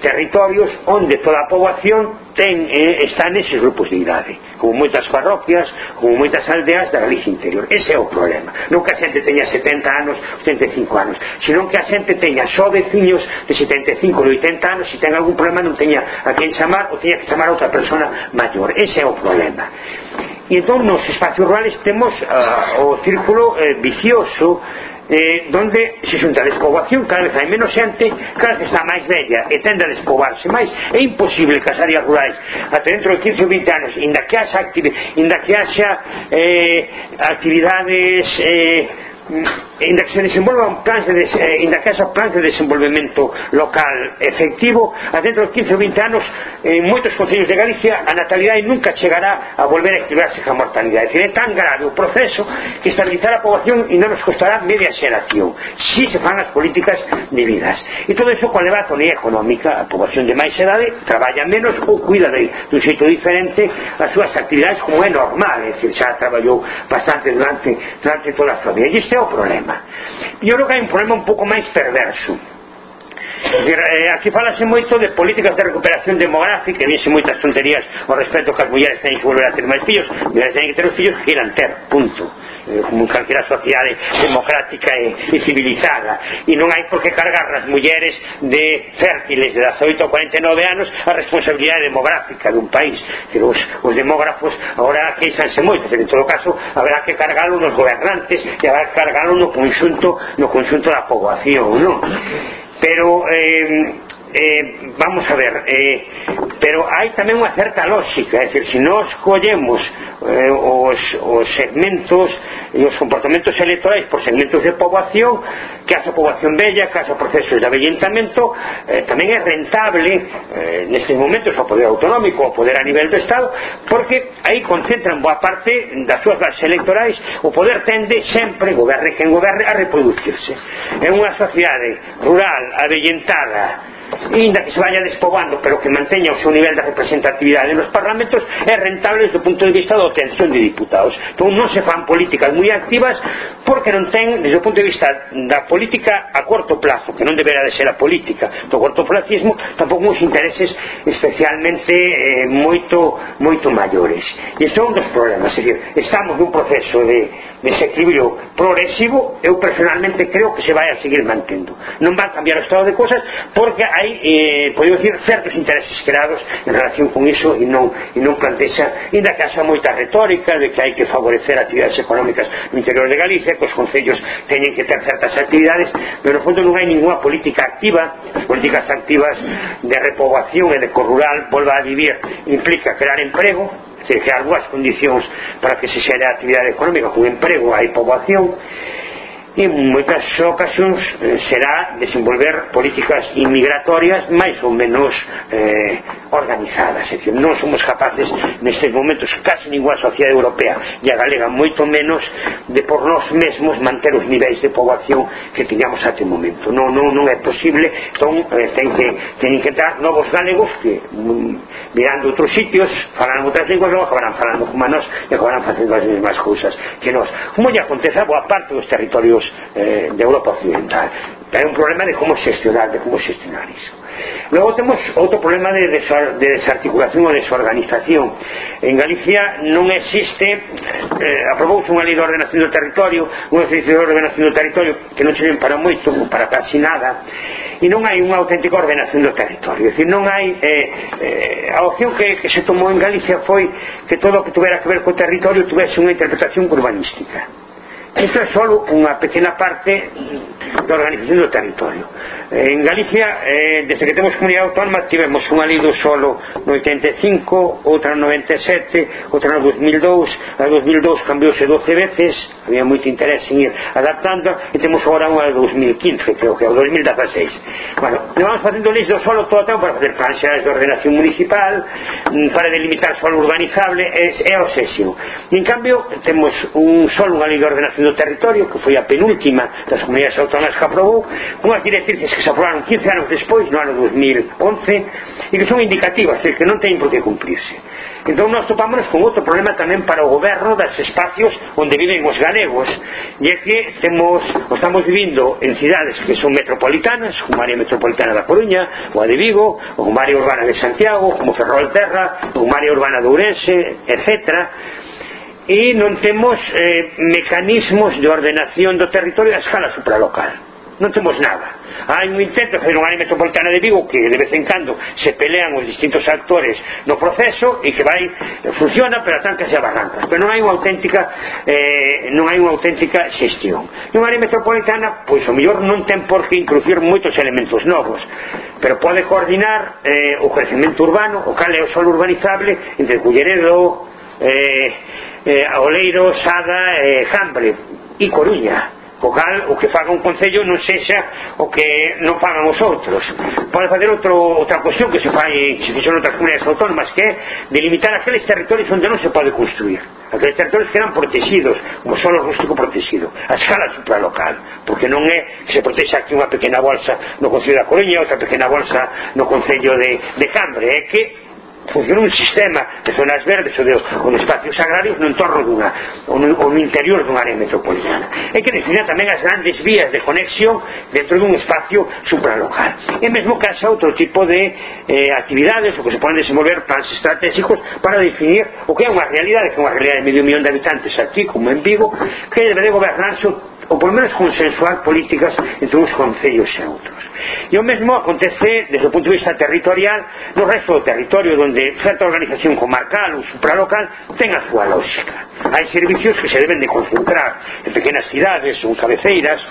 Speaker 2: territorios onde toda a poboación ten, eh, está neses grupos de idade como moitas parroquias como moitas aldeas da Galicia interior. Ese é o problema. Non que a xente teña 70 anos 85 anos. Senón que a xente teña só veciños de 75 ou 80 anos se ten algún problema non teña a quen chamar ou teña que chamar a outra persona maior. Ese é o problema. E entón nos espacios rurales temos uh, o círculo eh, vicioso eh, donde se xunta a despoboación cada vez hai menos xente cada vez está máis bella e tende a despobarse máis. É imposible que as áreas rurais até dentro de 15 ou 20 anos inda que haxa, activi, inda que haxa eh, actividades eh, Mm, se desenvolvan plans de, eh, indacasa plans de desenvolvemento local efectivo. A dentro dos 15 ou 20 anos en moitos concellos de Galicia a natalidade nunca chegará a volver a equilibrarse a mortalidade. É tan grave o proceso que estabilizar a poboación e non nos costará media xeración. Si se fan as políticas debidas. E todo iso con elevada tonía económica. A poboación de máis edade traballa menos ou cuida de, un xeito diferente as súas actividades como é normal. É dicir, xa traballou bastante durante, durante toda a súa vida e isto demasiado problema. Yo creo que hay un problema un poco más perverso eh, aquí falase moito de políticas de recuperación demográfica e dixe moitas tonterías ao respecto que as mulleres teñen que volver a ter máis fillos mulleres teñen que ter os fillos que queiran ter, punto. Eh, como en calquera sociedade democrática e, e civilizada. E non hai por que cargar as mulleres de fértiles de 18 a 49 anos a responsabilidade demográfica dun país. Que os, os demógrafos agora queixanse moito pero en todo caso haberá que cargalo nos gobernantes e haberá que cargalo no conxunto no conxunto da poboación non? Pero eh, eh, vamos a ver, eh, pero hai tamén unha certa lógica, é dicir, se nós collemos eh, os, os segmentos e os comportamentos electorais por segmentos de poboación, caso poboación bella, caso procesos de avellentamento, eh, tamén é rentable eh, nestes momentos o poder autonómico, o poder a nivel do Estado, porque aí concentran boa parte das súas bases electorais, o poder tende sempre, goberne quen goberne, a reproducirse. É unha sociedade rural, avellentada, inda que se vaya despobando pero que manteña o seu nivel de representatividade nos parlamentos é rentable desde o punto de vista da obtención de diputados. Entón non se fan políticas moi activas porque non ten desde o punto de vista da política a corto plazo que non deberá de ser a política. Do cortoplacismo tampouco uns intereses especialmente eh, moito moito maiores. E isto é un dos problemas é estamos nun proceso de desequilibrio progresivo eu personalmente creo que se vai a seguir mantendo. Non van cambiar o estado de cosas porque hai, eh, podemos decir, certos intereses creados en relación con iso e non, e non plantexa, e que casa moita retórica de que hai que favorecer actividades económicas no interior de Galicia, que os concellos teñen que ter certas actividades, pero no fondo non hai ninguna política activa, as políticas activas de repoboación e de corrural, volva a vivir, implica crear emprego, se crear boas condicións para que se xere actividade económica con emprego hai poboación e moitas ocasións eh, será desenvolver políticas inmigratorias máis ou menos eh, organizadas. É dicir, non somos capaces nestes momentos casi ninguna sociedade europea e a galega moito menos de por nós mesmos manter os niveis de poboación que tiñamos até o momento. Non, non, non é posible. Entón eh, ten que, teñen que entrar novos galegos que mm, mirando outros sitios falan outras linguas non acabarán falando como a nós e acabarán facendo as mesmas cousas que nós. Como lle acontece a boa parte dos territorios eh, de Europa Occidental. Hai un problema de como gestionar, de como gestionar iso Luego temos outro problema de, desar, de desarticulación ou desorganización. En Galicia non existe, eh, aprobouse unha lei de ordenación do territorio, unha lei de ordenación do territorio que non serven para moito, para casi nada, e non hai unha auténtica ordenación do territorio. É dicir, non hai... Eh, eh, a opción que, que se tomou en Galicia foi que todo o que tuvera que ver co territorio tivese unha interpretación urbanística Isto é só unha pequena parte da organización do territorio. En Galicia, eh, desde que temos comunidade autónoma, tivemos unha lei do solo no 85, outra no 97, outra no 2002, a 2002 cambiouse 12 veces, había moito interés en ir adaptando, e temos agora unha de 2015, creo que, ou 2016. Bueno, vamos facendo leis do solo todo o tempo para facer plans de ordenación municipal, mm, para delimitar solo urbanizable, é, é obsesión. E, en cambio, temos un solo unha lei de ordenación do territorio que foi a penúltima das comunidades autónomas que aprobou unhas directrices que se aprobaron 15 anos despois no ano 2011 e que son indicativas e que non teñen por que cumplirse. Entón nós topámonos con outro problema tamén para o goberno das espacios onde viven os galegos e é que temos, estamos vivindo en cidades que son metropolitanas como a área metropolitana da Coruña ou a de Vigo, ou como área urbana de Santiago como Ferrolterra, ou como área urbana de Ourense etc e non temos eh, mecanismos de ordenación do territorio a escala supralocal. Non temos nada. Hai un intento de fazer unha área metropolitana de Vigo que de vez en cando se pelean os distintos actores no proceso e que vai eh, funciona pero atancase a barrancas. Pero non hai unha auténtica eh, non hai unha auténtica xestión. E unha área metropolitana pois o mellor non ten por que incluir moitos elementos novos pero pode coordinar eh, o crecemento urbano o cal é o solo urbanizable entre Culleredo eh, eh, Oleiro, Sada e eh, Zambre e Coruña. Co cal o que faga un concello non sexa o que non fagan os outros. Pode facer outro, outra cuestión que se fai se fixo outras comunidades autónomas que é delimitar aqueles territorios onde non se pode construir. Aqueles territorios que eran protegidos como solo rústico protegido a escala supralocal porque non é que se protexa aquí unha pequena bolsa no Concello da Coruña outra pequena bolsa no Concello de, de Cambre é que funciona un sistema de zonas verdes ou de, ou de espacios agrarios no entorno dunha ou no, ou no interior dunha área metropolitana. E que definían tamén as grandes vías de conexión dentro dun espacio supralocal. E mesmo que haxa outro tipo de eh, actividades ou que se poden desenvolver plans estratégicos para definir o que é unha realidade que é unha realidade de medio millón de habitantes aquí como en Vigo que debe de gobernarse ou por menos consensuar políticas entre uns concellos e outros. E o mesmo acontece desde o punto de vista territorial no resto do territorio onde certa organización comarcal ou supralocal ten a súa lógica. Hai servicios que se deben de concentrar en pequenas cidades ou cabeceiras.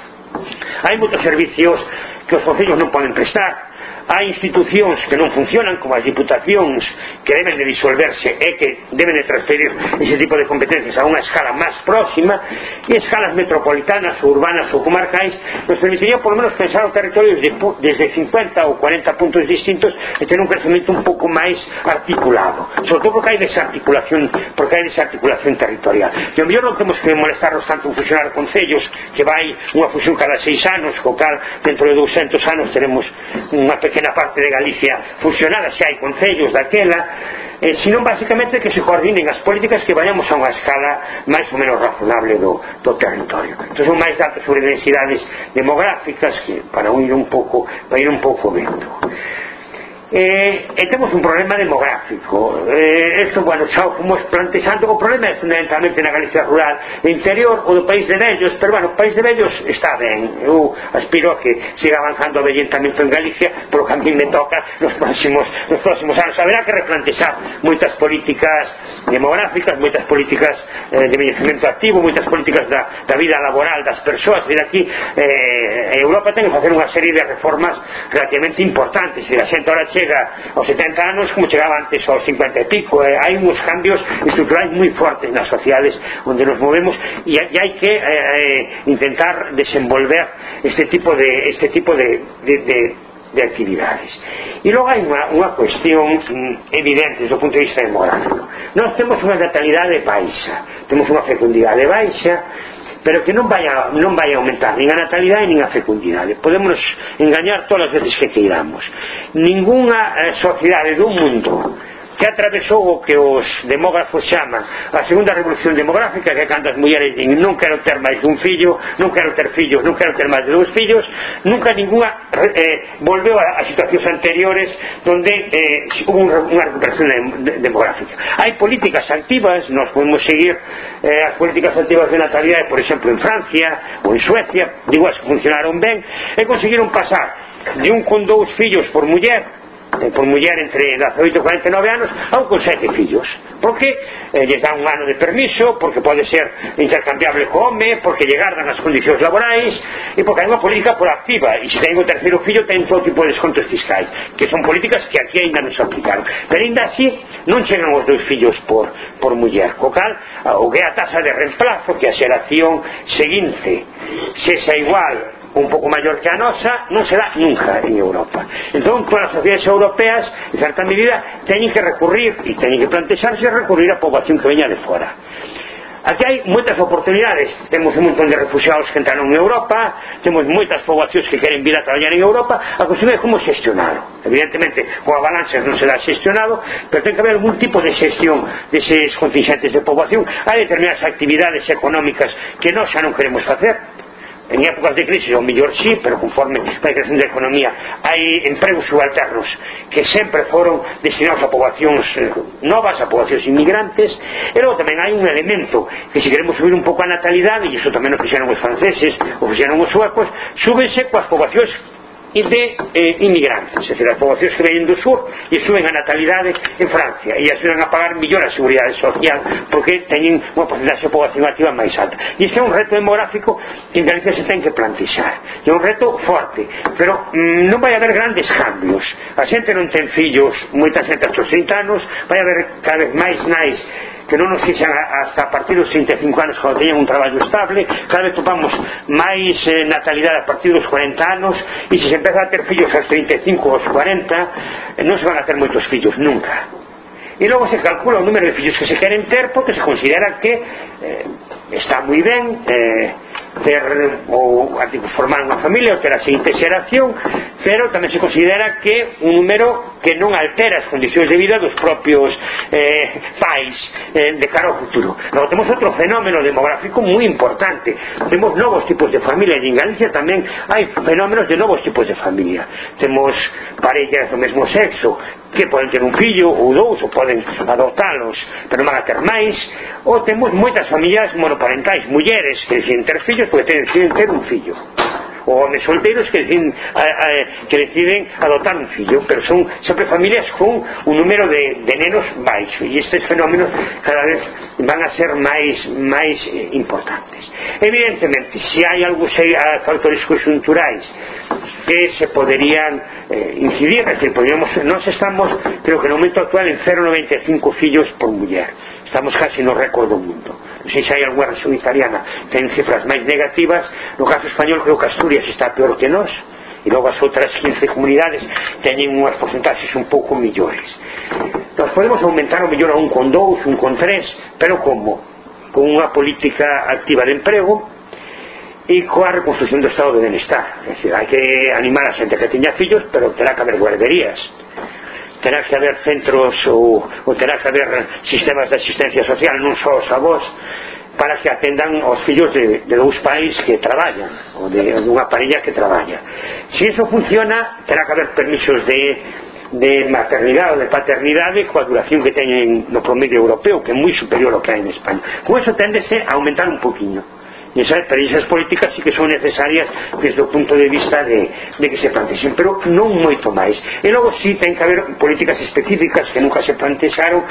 Speaker 2: Hai moitos servicios que os concellos non poden prestar hai institucións que non funcionan como as diputacións que deben de disolverse e que deben de transferir ese tipo de competencias a unha escala máis próxima e escalas metropolitanas, urbanas ou comarcais nos permitiría por lo menos pensar o territorio desde, desde 50 ou 40 puntos distintos e ter un crecemento un pouco máis articulado. Sobre todo porque hai desarticulación porque hai desarticulación territorial. E o mellor non temos que molestarnos tanto en fusionar concellos que vai unha fusión cada seis anos co cal dentro de 200 anos teremos unha unha pequena parte de Galicia fusionada xa hai concellos daquela eh, sino basicamente que se coordinen as políticas que vayamos a unha escala máis ou menos razonable do, do territorio. Entón son máis datos sobre densidades demográficas que para ir un pouco para ir un pouco vendo eh, e temos un problema demográfico. Eh, esto, bueno, xa o fomos plantexando. O problema é fundamentalmente na Galicia rural. E interior o do País de Vellos pero bueno, o País de Vellos está ben. Eu aspiro a que siga avanzando o vellentamento en Galicia pero que a mí me toca nos próximos, nos próximos anos. Haberá que replantexar moitas políticas demográficas moitas políticas eh, de envellecimento activo moitas políticas da, da vida laboral das persoas. Vir aquí eh, Europa ten que facer unha serie de reformas relativamente importantes. E a xente ahora che chega aos 70 anos como chegaba antes aos 50 e pico eh, hai uns cambios estructurais moi fortes nas sociedades onde nos movemos e, e hai que eh, eh, intentar desenvolver este tipo de este tipo de, de, de de actividades. E logo hai unha, unha cuestión mm, evidente do punto de vista demográfico. Nós temos unha natalidade baixa, temos unha fecundidade baixa, pero que non vai, a, non vai a aumentar nin a natalidade nin a fecundidade. Podemos engañar todas as veces que queiramos. Ninguna eh, sociedade do mundo que atravesou o que os demógrafos chaman a segunda revolución demográfica que cando as mulleres din non quero ter máis un fillo non quero ter fillos, non quero ter máis de dous fillos nunca ninguna eh, volveu a, a situacións anteriores donde eh, hubo unha recuperación de, de, demográfica. Hai políticas activas nos podemos seguir eh, as políticas activas de natalidade por exemplo en Francia ou en Suecia digo as que funcionaron ben e conseguiron pasar de un con dous fillos por muller eh, por muller entre 18 e 49 anos ou con sete fillos. Porque eh, lle dan un ano de permiso porque pode ser intercambiable co home porque lle gardan as condicións laborais e porque hai unha política proactiva. E se ten o terceiro fillo ten todo tipo de descontos fiscais que son políticas que aquí ainda non se aplicaron. Pero ainda así non chegan os dois fillos por, por muller co cal o que é a tasa de reemplazo que a xeración seguinte se xa igual un pouco maior que a nosa non será nunca en Europa. Entón todas as sociedades europeas en certa medida teñen que recurrir e teñen que plantexarse recurrir a poboación que veña de fora Aquí hai moitas oportunidades. Temos un montón de refugiados que entraron en Europa Temos moitas poboacións que queren vir a traballar en Europa. A cuestión é como xestionar. Evidentemente, con avalanchas non será xestionado Pero ten que haber algún tipo de xestión Deses contingentes de poboación. Hai determinadas actividades económicas Que nós xa non queremos facer en épocas de crisis, ou mellor sí, pero conforme vai crecendo a economía, hai empregos subalternos que sempre foron destinados a poboacións eh, novas, a poboacións inmigrantes, e logo tamén hai un elemento que se queremos subir un pouco a natalidade, e iso tamén o fixeron os franceses, o fixeron os suecos, súbense coas poboacións e de eh, inmigrantes, é dicir, as poboacións que veñen do sur e suben a natalidade en Francia e axudan a pagar millor a seguridade social porque teñen unha porcentaxe de poboación activa máis alta. E isto é un reto demográfico que en Galicia se ten que plantexar. É un reto forte, pero mm, non vai haber grandes cambios. A xente non ten fillos, moita xente aos 30 anos, vai haber cada vez máis nais que non nos fixan hasta a partir dos 35 anos cando teñan un traballo estable cada vez topamos máis eh, natalidade a partir dos 40 anos e se se empeza a ter fillos aos 35 ou aos 40 eh, non se van a ter moitos fillos nunca e logo se calcula o número de fillos que se queren ter porque se considera que eh, está moi ben eh, ter ou tipo, formar unha familia ou ter a seguinte xeración pero tamén se considera que un número que non altera as condicións de vida dos propios eh, pais eh, de cara ao futuro. Logo temos outro fenómeno demográfico moi importante. Temos novos tipos de familia e en Galicia tamén hai fenómenos de novos tipos de familia. Temos parellas do mesmo sexo que poden ter un fillo ou dous ou poden adotalos pero non van a ter máis. Ou temos moitas familias monoparentais mulleres que sin ter fillos porque teñen, teñen ter un fillo o solteiros que, deciden, a, a, que deciden adoptar un fillo pero son sempre familias con un número de, de nenos baixo e estes fenómenos cada vez van a ser máis máis eh, importantes evidentemente se hai algo se hai factores coyunturais que se poderían eh, incidir, es decir, podríamos, nós estamos, creo que no momento actual, en 0,95 fillos por muller estamos casi no récord do mundo. Non sei se hai algunha región italiana ten cifras máis negativas. No caso español creo que Asturias está peor que nós. E logo as outras 15 comunidades teñen unhas porcentaxes un pouco millores nós podemos aumentar o millor a un con dous, un con tres pero como? con unha política activa de emprego e coa reconstrucción do estado de benestar. É dicir, hai que animar a xente que teña fillos pero terá que haber guarderías terá que haber centros ou, ou terá que haber sistemas de asistencia social non só os avós para que atendan os fillos de, de dous pais que traballan ou de unha parella que traballa. Se si iso funciona terá que haber permisos de de maternidade ou de paternidade coa duración que teñen no promedio europeo que é moi superior ao que hai en España. Con iso tendese a aumentar un poquinho. E esas experiencias políticas sí que son necesarias desde o punto de vista de, de que se plantexen, pero non moito máis. E logo sí ten que haber políticas específicas que nunca se plantexaron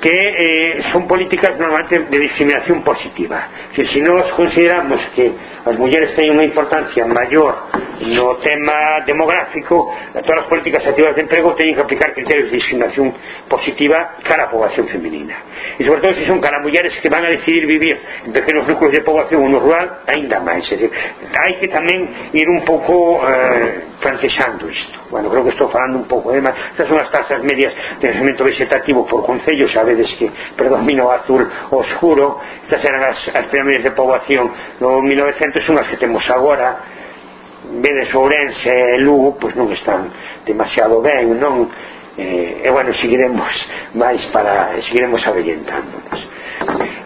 Speaker 2: que eh, son políticas normalmente de discriminación positiva. Que si nos consideramos que as mulleres teñen unha importancia maior no tema demográfico eh, todas as políticas activas de emprego teñen que aplicar criterios de discriminación positiva cara a poboación feminina e sobre todo se son cara a mulleres que van a decidir vivir en pequenos núcleos de poboación ou no rural ainda máis é decir, hai que tamén ir un pouco eh, francesando isto bueno, creo que estou falando un pouco eh, estas son as tasas medias de crecimiento vegetativo por concello, sabedes que predomina o azul oscuro. Estas eran as, as pirámides de poboación no 1900 son as que temos agora. Vedes Ourense e Lugo pois non están demasiado ben non? Eh, e bueno, seguiremos máis para seguiremos avellentándonos pois.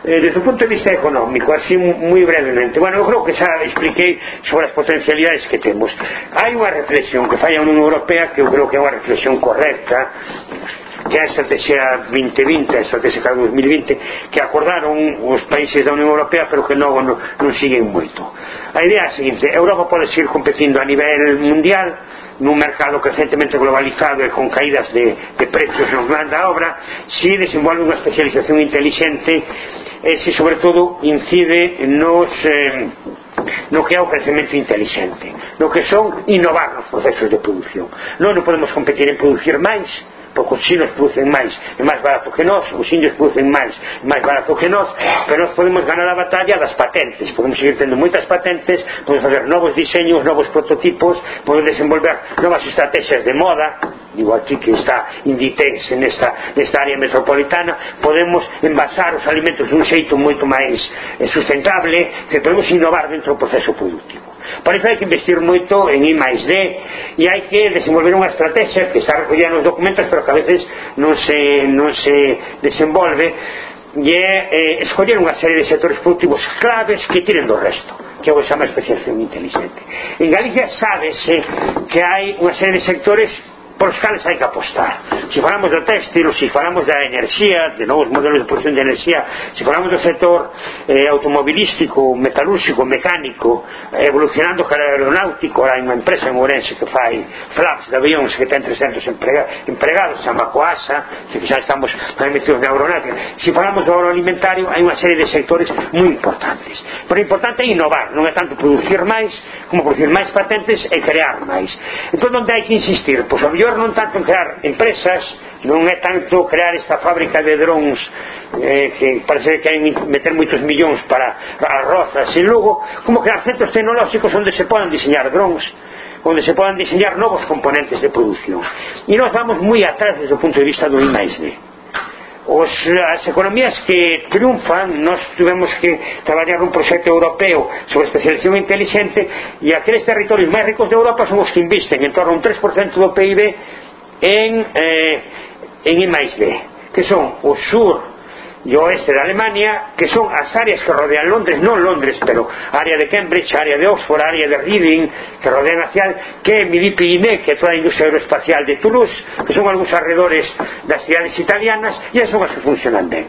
Speaker 2: eh, desde o punto de vista económico así moi brevemente. Bueno, eu creo que xa expliquei sobre as potencialidades que temos. Hai unha reflexión que fai a Unión Europea que eu creo que é unha reflexión correcta que é a estrategia 2020, a estrategia 2020 que acordaron os países da Unión Europea pero que logo non, non siguen moito. A idea é a seguinte Europa pode seguir competindo a nivel mundial nun mercado crecentemente globalizado e con caídas de, de precios nos manda a obra si desenvolve unha especialización inteligente e se sobre todo incide nos eh, no que é o crecemento inteligente no que son innovar nos procesos de produción. Non, non podemos competir en producir máis porque os chinos producen máis e máis barato que nós, os indios producen máis e máis barato que nós pero nós podemos ganar a batalla das patentes podemos seguir tendo moitas patentes podemos fazer novos diseños, novos prototipos podemos desenvolver novas estrategias de moda digo aquí que está Inditex nesta, nesta área metropolitana podemos envasar os alimentos dun xeito moito máis eh, sustentable que podemos innovar dentro do proceso productivo. Para iso hai que investir moito en I máis D e hai que desenvolver unha estrategia que está recollida nos documentos pero que a veces non se, non se desenvolve e eh, escoller unha serie de sectores productivos claves que tiren do resto que é o que chama especiación inteligente. En Galicia sábese que hai unha serie de sectores por os cales hai que apostar. Se falamos do téxtil, se falamos da enerxía de novos modelos de produción de enerxía se falamos do sector eh, automobilístico metalúrxico, mecánico evolucionando cara aeronáutico hai unha empresa en Ourense que fai flaps de avións que ten 300 emprega, empregados chama Coasa que xa estamos metidos na aeronáutica. Se falamos do agroalimentario hai unha serie de sectores moi importantes. Pero o importante é innovar non é tanto producir máis como producir máis patentes e crear máis. Entón onde hai que insistir? pois pues, mellor non tanto crear empresas non é tanto crear esta fábrica de drons eh, que parece que hai meter moitos millóns para as rozas e Lugo como crear centros tecnolóxicos onde se podan diseñar drons onde se podan diseñar novos componentes de produción. E nós vamos moi atrás desde o punto de vista do I+D os, as economías que triunfan nós tivemos que traballar un proxecto europeo sobre especialización inteligente e aqueles territorios máis ricos de Europa son os que invisten en torno a un 3% do PIB en, eh, en I+D que son o sur e oeste de Alemania que son as áreas que rodean Londres non Londres, pero área de Cambridge área de Oxford, área de Reading que rodean a que é Midi-Pyrénées que é toda a industria aeroespacial de Toulouse que son algúns arredores das cidades italianas e son as que funcionan ben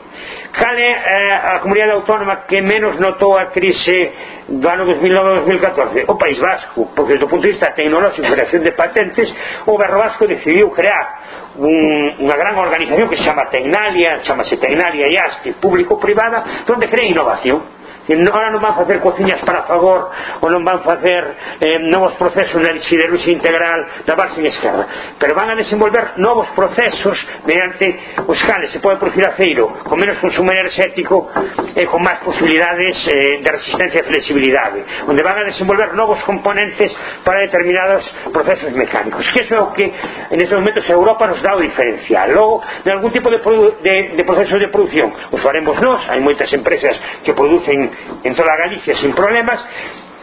Speaker 2: cal é eh, a comunidade autónoma que menos notou a crise do ano 2009-2014 o País Vasco, porque do punto de vista tecnológico e creación de patentes o Berro Vasco decidiu crear un, unha gran organización que se chama Tecnalia, chamase Tecnalia IASTI, público-privada, donde crea innovación ahora non van facer cociñas para favor ou non van facer eh, novos procesos de lixideruxe integral da base en esquerda. Pero van a desenvolver novos procesos mediante os cales se pode producir aceiro con menos consumo enerxético e eh, con máis posibilidades eh, de resistencia e flexibilidade onde van a desenvolver novos componentes para determinados procesos mecánicos. Que eso é o que en estes momentos Europa nos dá o diferencial logo de algún tipo de, de, de procesos de producción os faremos nós hai moitas empresas que producen entró a Galicia sin problemas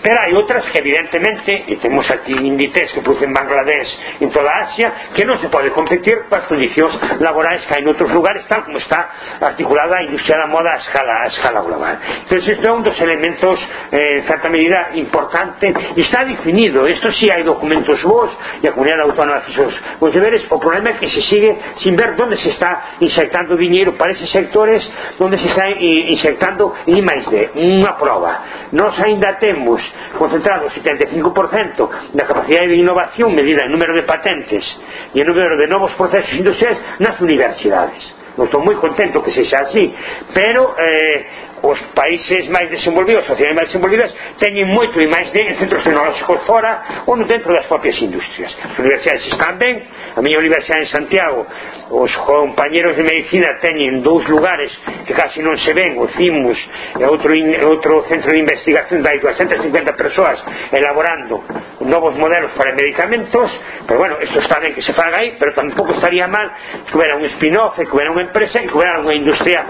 Speaker 2: Pero hai outras que evidentemente, e temos aquí índices que producen Bangladesh en toda Asia, que non se pode competir coas condicións laborais que hai en outros lugares, tal como está articulada a industria da moda a escala, a escala global. Entón, isto é un dos elementos, eh, en certa medida, importante, e está definido, isto si sí, hai documentos vos, e a comunidade autónoma fixos os deberes, o problema é que se sigue sin ver onde se está insertando dinheiro para eses sectores onde se está eh, insertando I máis D, unha prova. Nós ainda temos concentrado o 75% da capacidade de innovación medida en número de patentes e en número de novos procesos industriais nas universidades. Non estou moi contento que sexa así pero eh, os países máis desenvolvidos, sociedades máis desenvolvidas teñen moito e máis de centros tecnológicos fora ou no dentro das propias industrias. As universidades están ben a miña universidade en Santiago os compañeros de medicina teñen dous lugares que casi non se ven o CIMUS e outro, outro centro de investigación dai 250 persoas elaborando novos modelos para medicamentos pero bueno, isto está ben que se faga aí pero tampouco estaría mal que hubiera un spin-off que hubiera unha empresa que hubiera unha industria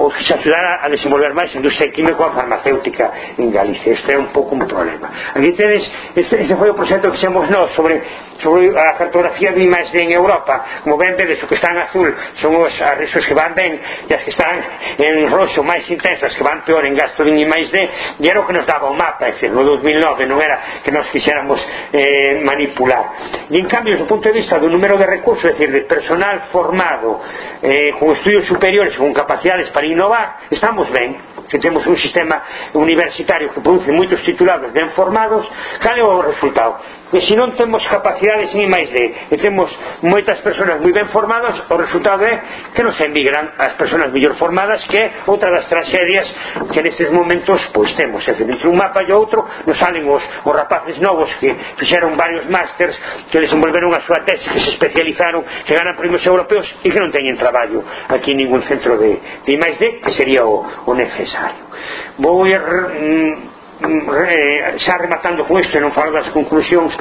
Speaker 2: ou que se axudara a desenvolver máis industria química a farmacéutica en Galicia este é un pouco un problema. Aquí tenes, este, ese foi o proxecto que fixemos nós sobre sobre a cartografía de imaxe en Europa. Como ben vedes o que están azul son os arresos que van ben e as que están en roxo máis intensas que van peor en gasto de imaxe e era o que nos daba o mapa é dicir, no 2009 non era que nos quixéramos eh, manipular. E en cambio, do punto de vista do número de recursos é dicir, de personal formado eh, con estudios superiores con capacidades para innovar estamos ben. Que temos un sistema universitario que produce moitos titulados ben formados cal é o resultado? E se non temos capacidades nin máis de e temos moitas persoas moi ben formadas, o resultado é que nos emigran as persoas mellor formadas que outra das tragedias que nestes momentos pois temos, é decir, entre un mapa e outro nos salen os, os rapaces novos que fixeron varios másters que desenvolveron a súa tese, que se especializaron que ganan premios europeos e que non teñen traballo aquí en ningún centro de, de máis de que sería o, o necesario. Vou ir mm, Mm, eh, xa rematando con isto non falo das conclusións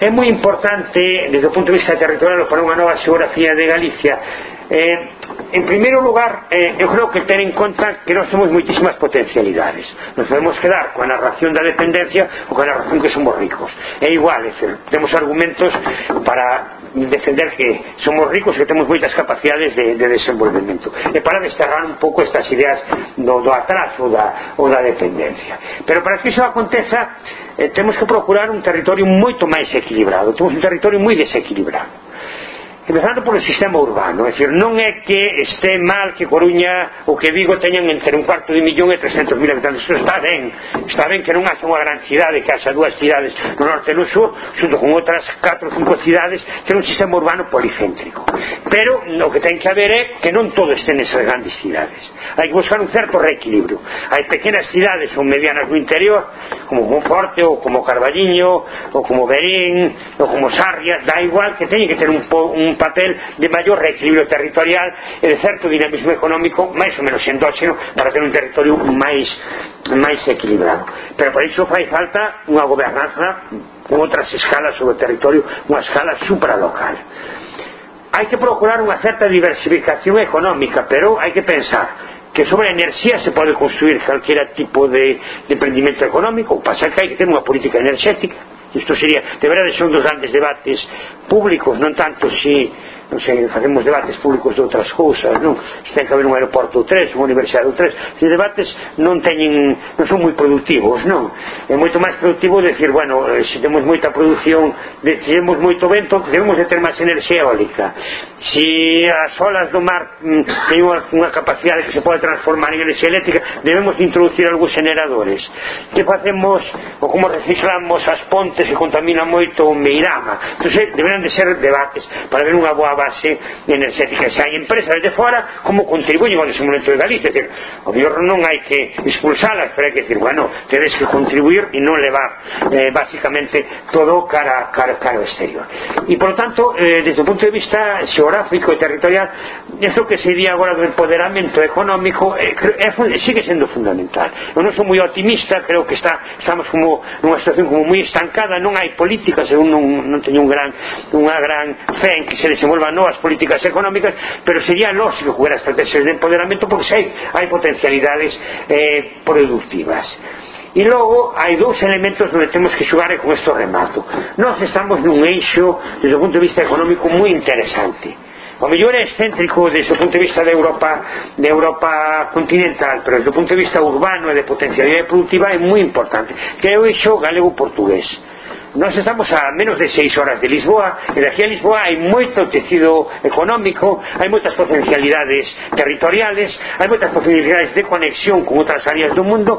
Speaker 2: é moi importante desde o punto de vista territorial para unha nova xeografía de Galicia. Eh, en primeiro lugar eh, eu creo que ten en conta que nós temos moitísimas potencialidades. Nos podemos quedar coa narración da dependencia ou coa narración que somos ricos. É igual, é decir, temos argumentos para defender que somos ricos e que temos moitas capacidades de, de desenvolvemento e para desterrar un pouco estas ideas do, do atraso da, ou da dependencia. Pero para que iso aconteza eh, temos que procurar un territorio moito máis equilibrado. Temos un territorio moi desequilibrado empezando polo sistema urbano é dicir, non é que este mal que Coruña ou que Vigo teñan entre un cuarto de millón e 300.000 habitantes. Isto está ben está ben que non haxa unha gran cidade que haxa dúas cidades no norte e no sur xunto con outras 4 ou 5 cidades que é un sistema urbano policéntrico. Pero o que ten que haber é que non todo este nesas grandes cidades. Hai que buscar un certo reequilibrio. Hai pequenas cidades ou medianas no interior como Monforte ou como Carballiño ou como Berín ou como Sarria da igual que teñen que ter un, un papel de maior reequilibrio territorial e de certo dinamismo económico máis ou menos endóxeno para ter un territorio máis máis equilibrado. Pero para iso fai falta unha gobernanza con outras escalas sobre o territorio unha escala supralocal. Hai que procurar unha certa diversificación económica pero hai que pensar que sobre a enerxía se pode construir calquera tipo de, de emprendimento económico. Pasa que hai que ter unha política enerxética isto sería, de verdade son dos grandes debates públicos non tanto se non sei, facemos debates públicos de outras cousas, non? Se ten que haber un aeroporto ou tres, unha universidade ou tres, se debates non teñen, non son moi productivos, non? É moito máis productivo decir, bueno, eh, se temos moita produción, de, se temos moito vento, debemos de ter máis enerxía eólica. Se as olas do mar mm, teñen unha capacidade que se pode transformar en enerxía eléctrica, debemos introducir algúns generadores. Que facemos, ou como reciclamos as pontes que contaminan moito o Meirama? Entón, deberán de ser debates para ver unha boa base enerxética. Se hai empresas de fora como contribuyen ao desenvolvemento de Galicia? Decir, o mellor non hai que expulsalas pero hai que decir, bueno, tedes que contribuir e non levar eh, basicamente todo cara, cara, cara ao exterior e por lo tanto, eh, desde o punto de vista xeográfico e territorial isto que se diría agora do empoderamento económico eh, é, sigue sendo fundamental. Eu non sou moi optimista creo que está, estamos como nunha situación como moi estancada non hai políticas eu non, non teño un gran, unha gran fe en que se desenvolva juegan no as políticas económicas pero sería lógico jugar as estrategias de empoderamento porque se hai, hai potencialidades eh, productivas E logo hai dous elementos onde temos que xogar e con isto remato. Nós estamos nun eixo, desde o punto de vista económico, moi interesante. O mellor é excéntrico desde o punto de vista de Europa, de Europa continental, pero desde o punto de vista urbano e de potencialidade productiva é moi importante, que é o eixo galego-portugués nós estamos a menos de seis horas de Lisboa e daqui a Lisboa hai moito tecido económico hai moitas potencialidades territoriales hai moitas posibilidades de conexión con outras áreas do mundo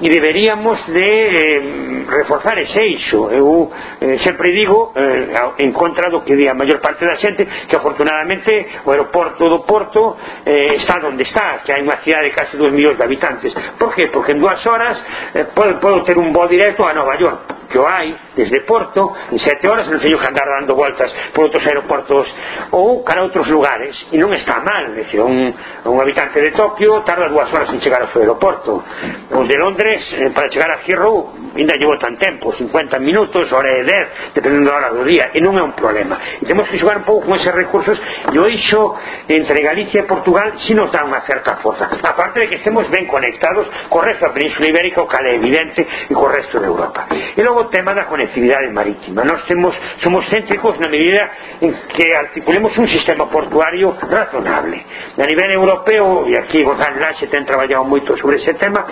Speaker 2: e deberíamos de eh, reforzar ese eixo eu eh, sempre digo eh, en contra do que di a maior parte da xente que afortunadamente o aeroporto do Porto eh, está onde está que hai unha cidade de casi 2 millóns de habitantes. Por que? porque en dúas horas eh, podo, podo ter un voo directo a Nova York que o hai desde Porto en sete horas non teño que andar dando voltas por outros aeroportos ou cara a outros lugares. E non está mal decir, un, un habitante de Tokio tarda dúas horas en chegar ao seu aeroporto. Os de Londres eh, para chegar a Heathrow ainda llevo tan tempo 50 minutos, hora e 10 dependendo da hora do día e non é un problema. E temos que xogar un pouco con eses recursos e o eixo entre Galicia e Portugal si nos dá unha certa forza. Aparte de que estemos ben conectados co resto da Península Ibérica o cal é evidente e co resto de Europa. E logo o tema da conectividade marítima. Nós temos, somos céntricos na medida en que articulemos un sistema portuario razonable. A nivel europeo, e aquí Gonzalo Lanche ten traballado moito sobre ese tema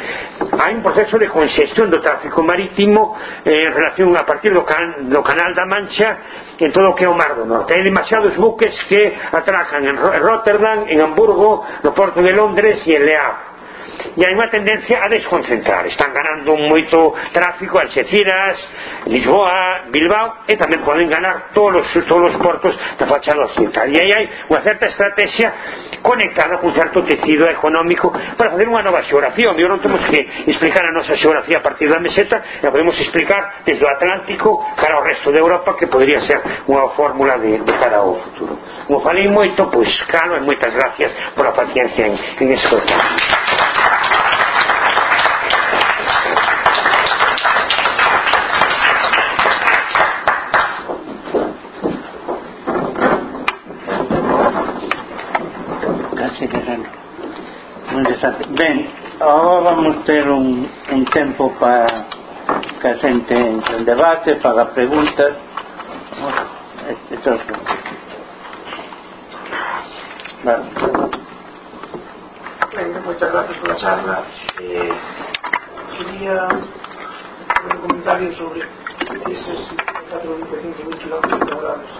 Speaker 2: hai un proceso de concesión do tráfico marítimo eh, en relación a partir do, can, do canal da Mancha en todo o que é o Mar do Norte. Hai demasiados buques que atracan en Rotterdam, en Hamburgo no Porto de Londres e en Leao e hai unha tendencia a desconcentrar. Están ganando moito tráfico Algeciras, Lisboa Bilbao e tamén poden ganar todos os, todos os portos da fachada occidental e aí hai unha certa estrategia conectada con certo tecido económico para fazer unha nova xeografía onde non temos que explicar a nosa xeografía a partir da meseta e podemos explicar desde o Atlántico cara ao resto de Europa que podría ser unha fórmula de, de cara ao futuro. Como falei moito, pois calo e moitas gracias pola paciencia en, en escoitar
Speaker 1: se quedan. Ven, ahora vamos a tener un, un tiempo para que a gente entre en debate, para preguntas. Este, Entonces,
Speaker 3: vale. Bueno, muchas gracias por la charla. Eh, quería hacer un comentario sobre esos 425.000 kilómetros cuadrados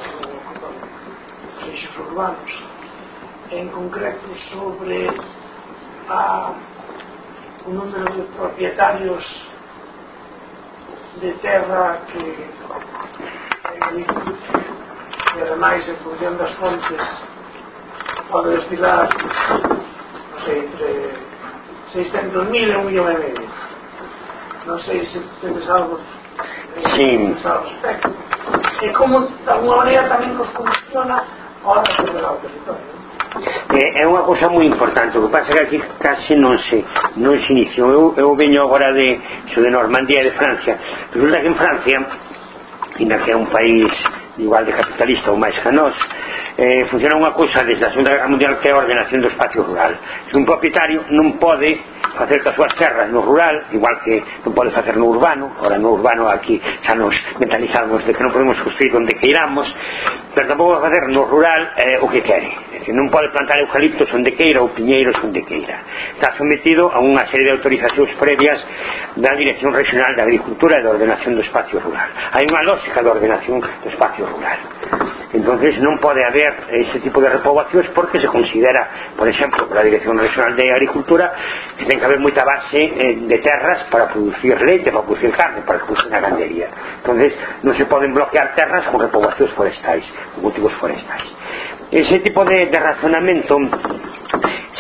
Speaker 4: de usos urbanos. en concreto sobre a, o número de propietarios de terra que en Galicia e ademais en función das fontes pode destilar non sei, entre 600.000 e un millón e medio. Non sei se tenes algo
Speaker 2: sí.
Speaker 4: ao respecto. E como de alguma maneira tamén nos condiciona a hora de superar o territorio.
Speaker 2: Eh, é unha cosa moi importante, o que pasa que aquí case non se, non se inicio Eu, eu veño agora de, de Normandía de Francia. Resulta que en Francia, ainda que é un país igual de capitalista ou máis que nós, eh, funciona unha cousa desde a Segunda Guerra Mundial que é a ordenación do espacio rural. Se un propietario non pode facer que as súas terras no rural igual que non pode facer no urbano ora no urbano aquí xa nos mentalizamos de que non podemos construir onde queiramos pero tampouco pode facer no rural eh, o que quere. Decir, non pode plantar eucaliptos onde queira ou piñeiros onde queira. Está sometido a unha serie de autorizacións previas da Dirección Regional de Agricultura e da Ordenación do Espacio Rural. Hai unha lógica de ordenación do espacio rural. Entonces non pode haber ese tipo de repoboacións porque se considera, por exemplo, pola Dirección Regional de Agricultura, que ten que haber moita base eh, de terras para producir leite, para producir carne, para producir a gandería. entonces non se poden bloquear terras con repoboacións forestais, con cultivos forestais. Ese tipo de, de razonamento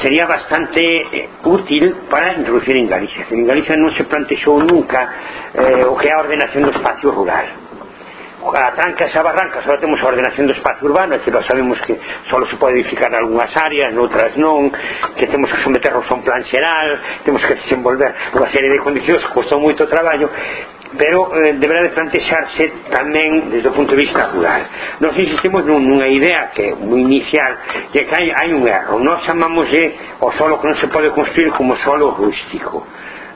Speaker 2: sería bastante eh, útil para introducir en Galicia. En Galicia non se plantexou nunca eh, o que é a ordenación do espacio rural a trancas e Sabarranca só temos a ordenación do espacio urbano e que nós sabemos que só se pode edificar algunhas áreas, noutras non que temos que someternos a un plan xeral temos que desenvolver unha serie de condicións que costou moito traballo pero eh, deberá de plantexarse tamén desde o punto de vista rural. Nos insistimos nun, nunha idea que moi inicial que hai, hai un erro. Nós chamamos de o solo que non se pode construir como solo rústico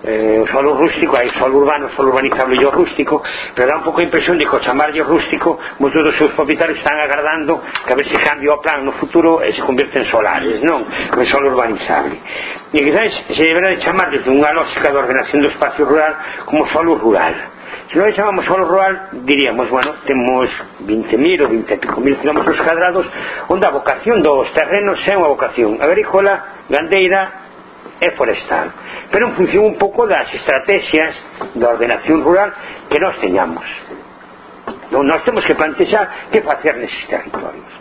Speaker 2: eh, solo rústico, hai solo urbano, solo urbanizable e o rústico, pero dá un pouco a impresión de que o chamarlle rústico, moitos dos seus propietarios están agardando que a ver se cambia o plan no futuro e se convierte en solares, non? Que solo urbanizable. E quizás se deberá de chamar desde unha lógica de ordenación do espacio rural como solo rural. Se non chamamos solo rural, diríamos, bueno, temos 20.000 ou 20 pico mil kilómetros cadrados onde a vocación dos terrenos é unha vocación agrícola, gandeira é forestal. Pero en función un pouco das estrategias da ordenación rural que nós teñamos non, nós temos que plantexar que facer neses territorios.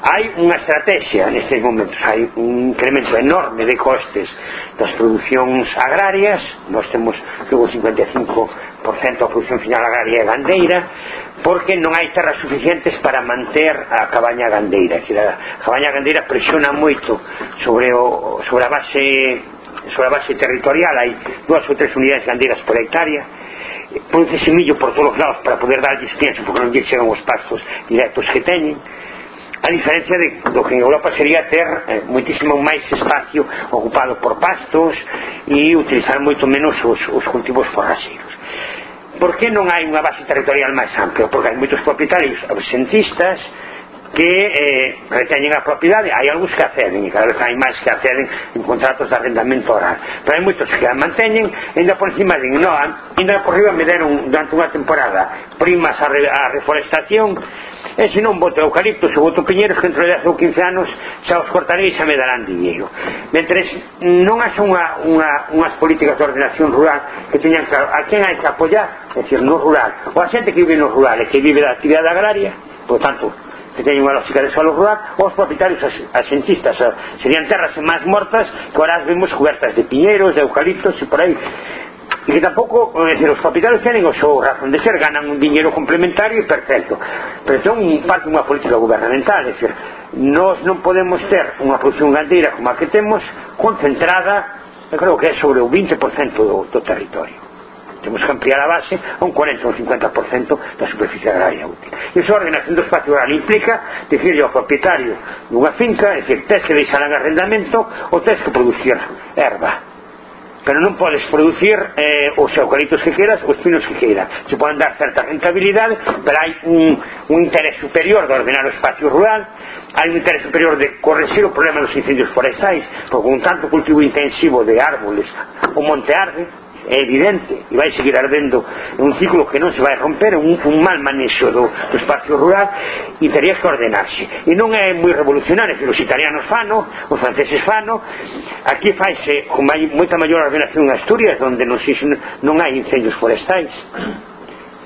Speaker 2: Hai unha estrategia nestes momentos hai un incremento enorme de costes das producións agrarias. Nós temos luego 55 a produción final agraria é gandeira porque non hai terras suficientes para manter a cabaña gandeira. Que a cabaña gandeira presiona moito sobre, o, sobre a base sobre a base territorial. Hai dúas ou tres unidades gandeiras por hectárea produce semillo por todos os lados para poder darlles pienso porque non lle chegan os pastos directos que teñen. A diferencia de, do que en Europa sería ter eh, moitísimo máis espacio ocupado por pastos e utilizar moito menos os, os cultivos forraseiros por que non hai unha base territorial máis ampla? Porque hai moitos propietarios absentistas que eh, reteñen a propiedade hai algúns que acceden e cada vez hai máis que acceden en contratos de arrendamento oral pero hai moitos que a manteñen ainda por encima din, no, ainda por riba me deron durante unha temporada primas a, re, a reforestación E se non voto eucalipto, se voto piñeros que entre 10 ou 15 anos xa os cortarei e xa me darán dinheiro. Mentre non haxa unha, unha, unhas políticas de ordenación rural que teñan claro a quen hai que apoyar, é dicir, no rural, ou a xente que vive no rural e que vive da actividade agraria, por tanto, que teñen unha lógica de solo rural ou os propietarios asentistas serían terras máis mortas que ahora as vemos cobertas de piñeros, de eucaliptos e por aí e que tampouco, é dicir, os capitales tenen o seu razón de ser, ganan un diñeiro complementario e perfecto. Pero son parte unha política gubernamental, é dicir, nós non podemos ter unha produción gandeira como a que temos concentrada, eu creo que é sobre o 20% do, do territorio. Temos que ampliar a base a un 40 ou 50% da superficie agraria útil. E esa ordenación do espacio rural implica decirle ao propietario dunha finca, é dicir, tens que deixar en arrendamento ou tens que producir erva pero non podes producir eh, os eucaliptos que queiras os pinos que queiras. Se poden dar certa rentabilidade pero hai un, un interés superior de ordenar o espacio rural hai un interés superior de corregir o problema dos incendios forestais porque un tanto cultivo intensivo de árboles o monte arde é evidente e vai seguir ardendo un ciclo que non se vai romper un, un mal manexo do, do espacio rural e teria que ordenarse. E non é moi revolucionario que os italianos fano os franceses fano aquí faise con mai, moita maior ordenación en Asturias onde non, se, non hai incendios forestais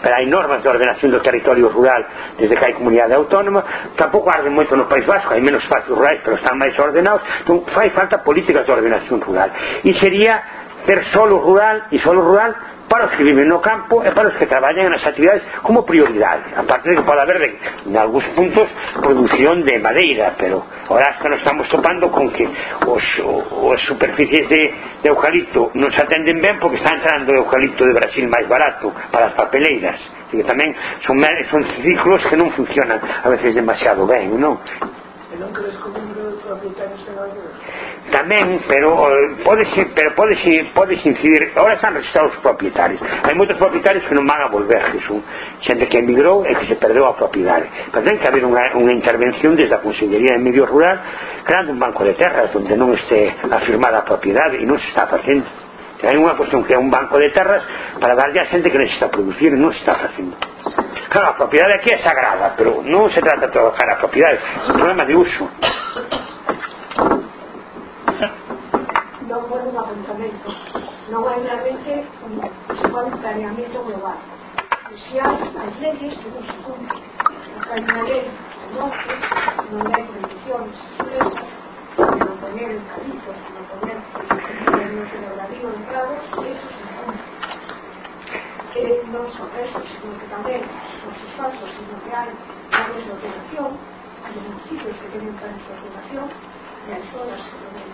Speaker 2: pero hai normas de ordenación do territorio rural desde que hai comunidade autónoma tampouco arden moito no País Vasco hai menos espacios rurais pero están máis ordenados entón fai falta políticas de ordenación rural. E sería ter solo rural e solo rural para os que viven no campo e para os que traballan nas actividades como prioridade. Aparte de que pode haber en algúns puntos produción de madeira pero ahora que nos estamos topando con que os, os superficies de, de eucalipto non se atenden ben porque está entrando o eucalipto de Brasil máis barato para as papeleiras. E que tamén son, son ciclos que non funcionan a veces demasiado ben non?
Speaker 4: non crees que o número de propietarios en Nova
Speaker 2: tamén, pero eh, pode pero pode pode incidir. Agora están registrados os propietarios. Hai moitos propietarios que non van a volver Jesús. Xente que emigrou e que se perdeu a propiedade. Pero ten que haber unha, unha intervención desde a Consellería de Medio Rural creando un banco de terras onde non este afirmada a propiedade e non se está facendo. Hai unha cuestión que é un banco de terras para darlle a xente que necesita producir e non se está facendo. Claro, a propiedade aquí é sagrada pero non se trata de trabajar a propiedade. É un problema de uso
Speaker 5: non foi un apuntamento, non hai realmente un, un planeamento global. E se hai as leyes que non se cumplen, porque hai unha lei que non non hai condiciones expresas, de non poner eucaliptos, de non poner terrenos en el labio de prados, eso se cumple. Que non son eso, sino que tamén os esforzos, sino que hai planes de ordenación, hai municipios que teñen planes de ordenación, e hai zonas que non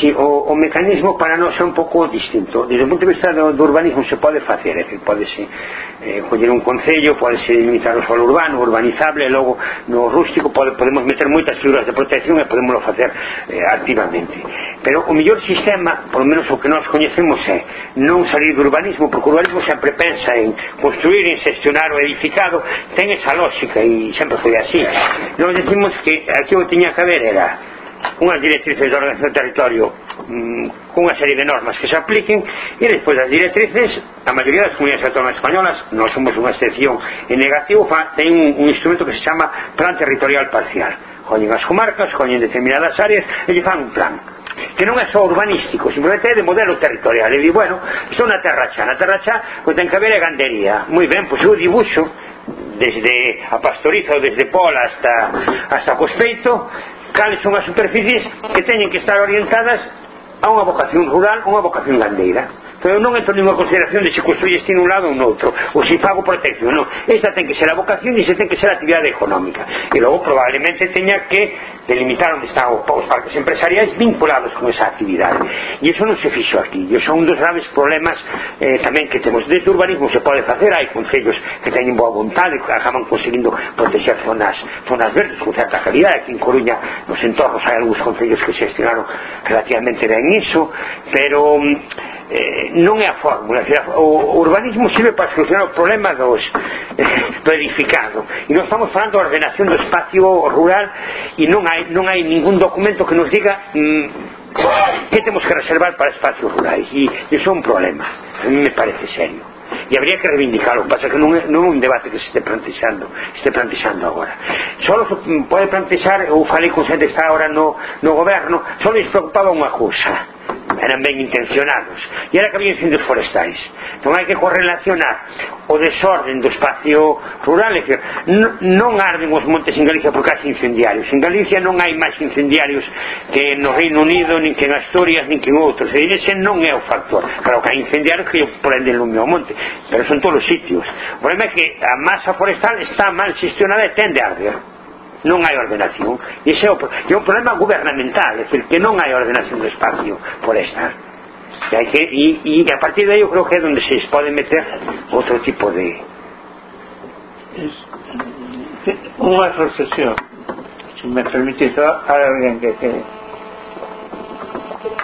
Speaker 2: si, o, o mecanismo para nós é un pouco distinto. Desde o punto de vista do, do urbanismo se pode facer é pode podese eh, coller un concello podese limitar o solo urbano urbanizable e logo no rústico pode, podemos meter moitas figuras de protección e podemoslo facer eh, activamente. Pero o mellor sistema por lo menos o que nós coñecemos é non salir do urbanismo porque o urbanismo sempre pensa en construir, en gestionar o edificado ten esa lógica e sempre foi así. Nós decimos que aquí o que tiña que haber era unhas directrices de organización do territorio mmm, cunha serie de normas que se apliquen e despois das directrices a maioría das comunidades autónomas españolas non somos unha excepción en negativo fa, ten un, un instrumento que se chama plan territorial parcial coñen as comarcas, coñen determinadas áreas e lle fan un plan que non é só urbanístico, simplemente é de modelo territorial. E di, bueno, isto é unha terracha, na terracha pois ten que haber a gandería. Moi ben, pois eu dibuixo desde a pastoriza ou desde Pola hasta, hasta Cospeito cales son as superficies que teñen que estar orientadas a unha vocación rural, unha vocación gandeira pero non entro ninguna consideración de se construyes ti un lado ou noutro ou se pago protección, non. Esta ten que ser a vocación e se ten que ser a actividade económica. E logo probablemente teña que delimitar onde están os parques empresariais vinculados con esa actividade. E iso non se fixo aquí. E son un dos graves problemas eh, tamén que temos. Desde urbanismo se pode facer hai concellos que teñen boa vontade que acaban conseguindo protexer zonas zonas verdes con certa calidad. Aquí en Coruña nos entornos hai algúns concellos que se gestionaron relativamente ben iso pero mm, eh, non é a fórmula o urbanismo sirve para solucionar o problema dos, (laughs) do edificado. E non estamos falando da ordenación do espacio rural e non hai, non hai ningún documento que nos diga mm, que temos que reservar para espacios rurais. E iso é un problema a mí me parece serio. E habría que reivindicarlo pasa que non é, non é un debate que se este plantexando este plantexando agora. Só pode plantexar eu falei con xente que está agora no, no goberno só lhes preocupaba unha cousa eran ben intencionados e era que había incendios forestais. Entón hai que correlacionar o desorden do espacio rural é que non arden os montes en Galicia por casi incendiarios. En Galicia non hai máis incendiarios que no Reino Unido nin que en Asturias nin que en outros. E ese non é o factor. Claro que hai incendiarios que prenden lume ao monte pero son todos os sitios. O problema é que a masa forestal está mal xestionada e tende a arder. Non hai ordenación. E ese é, o, é un problema gubernamental é dicir, que non hai ordenación do espacio forestal e, hai que, e, e a partir de aí eu creo que é onde se pode meter outro tipo de
Speaker 1: unha reflexión se me permite só alguén que, que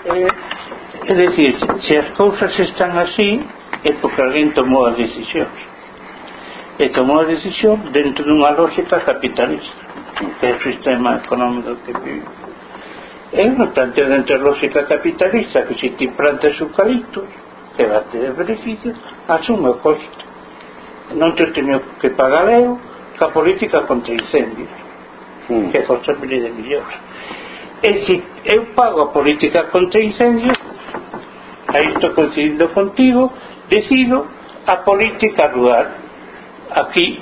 Speaker 1: É, é dicir, se as cousas están así é porque alguén tomou as decisións. E tomou a decisión dentro dunha lógica capitalista del sistema economico che vive. È una tendenza logica capitalista che se ti planta su calitto, che va a te beneficio, assume il costo. Non te ho tenuto che pagare io, la politica contro incendi, mm. che è possibile migliore. E se io pago a política contra incendios, aí estou coincidindo contigo, decido a política rural. Aquí,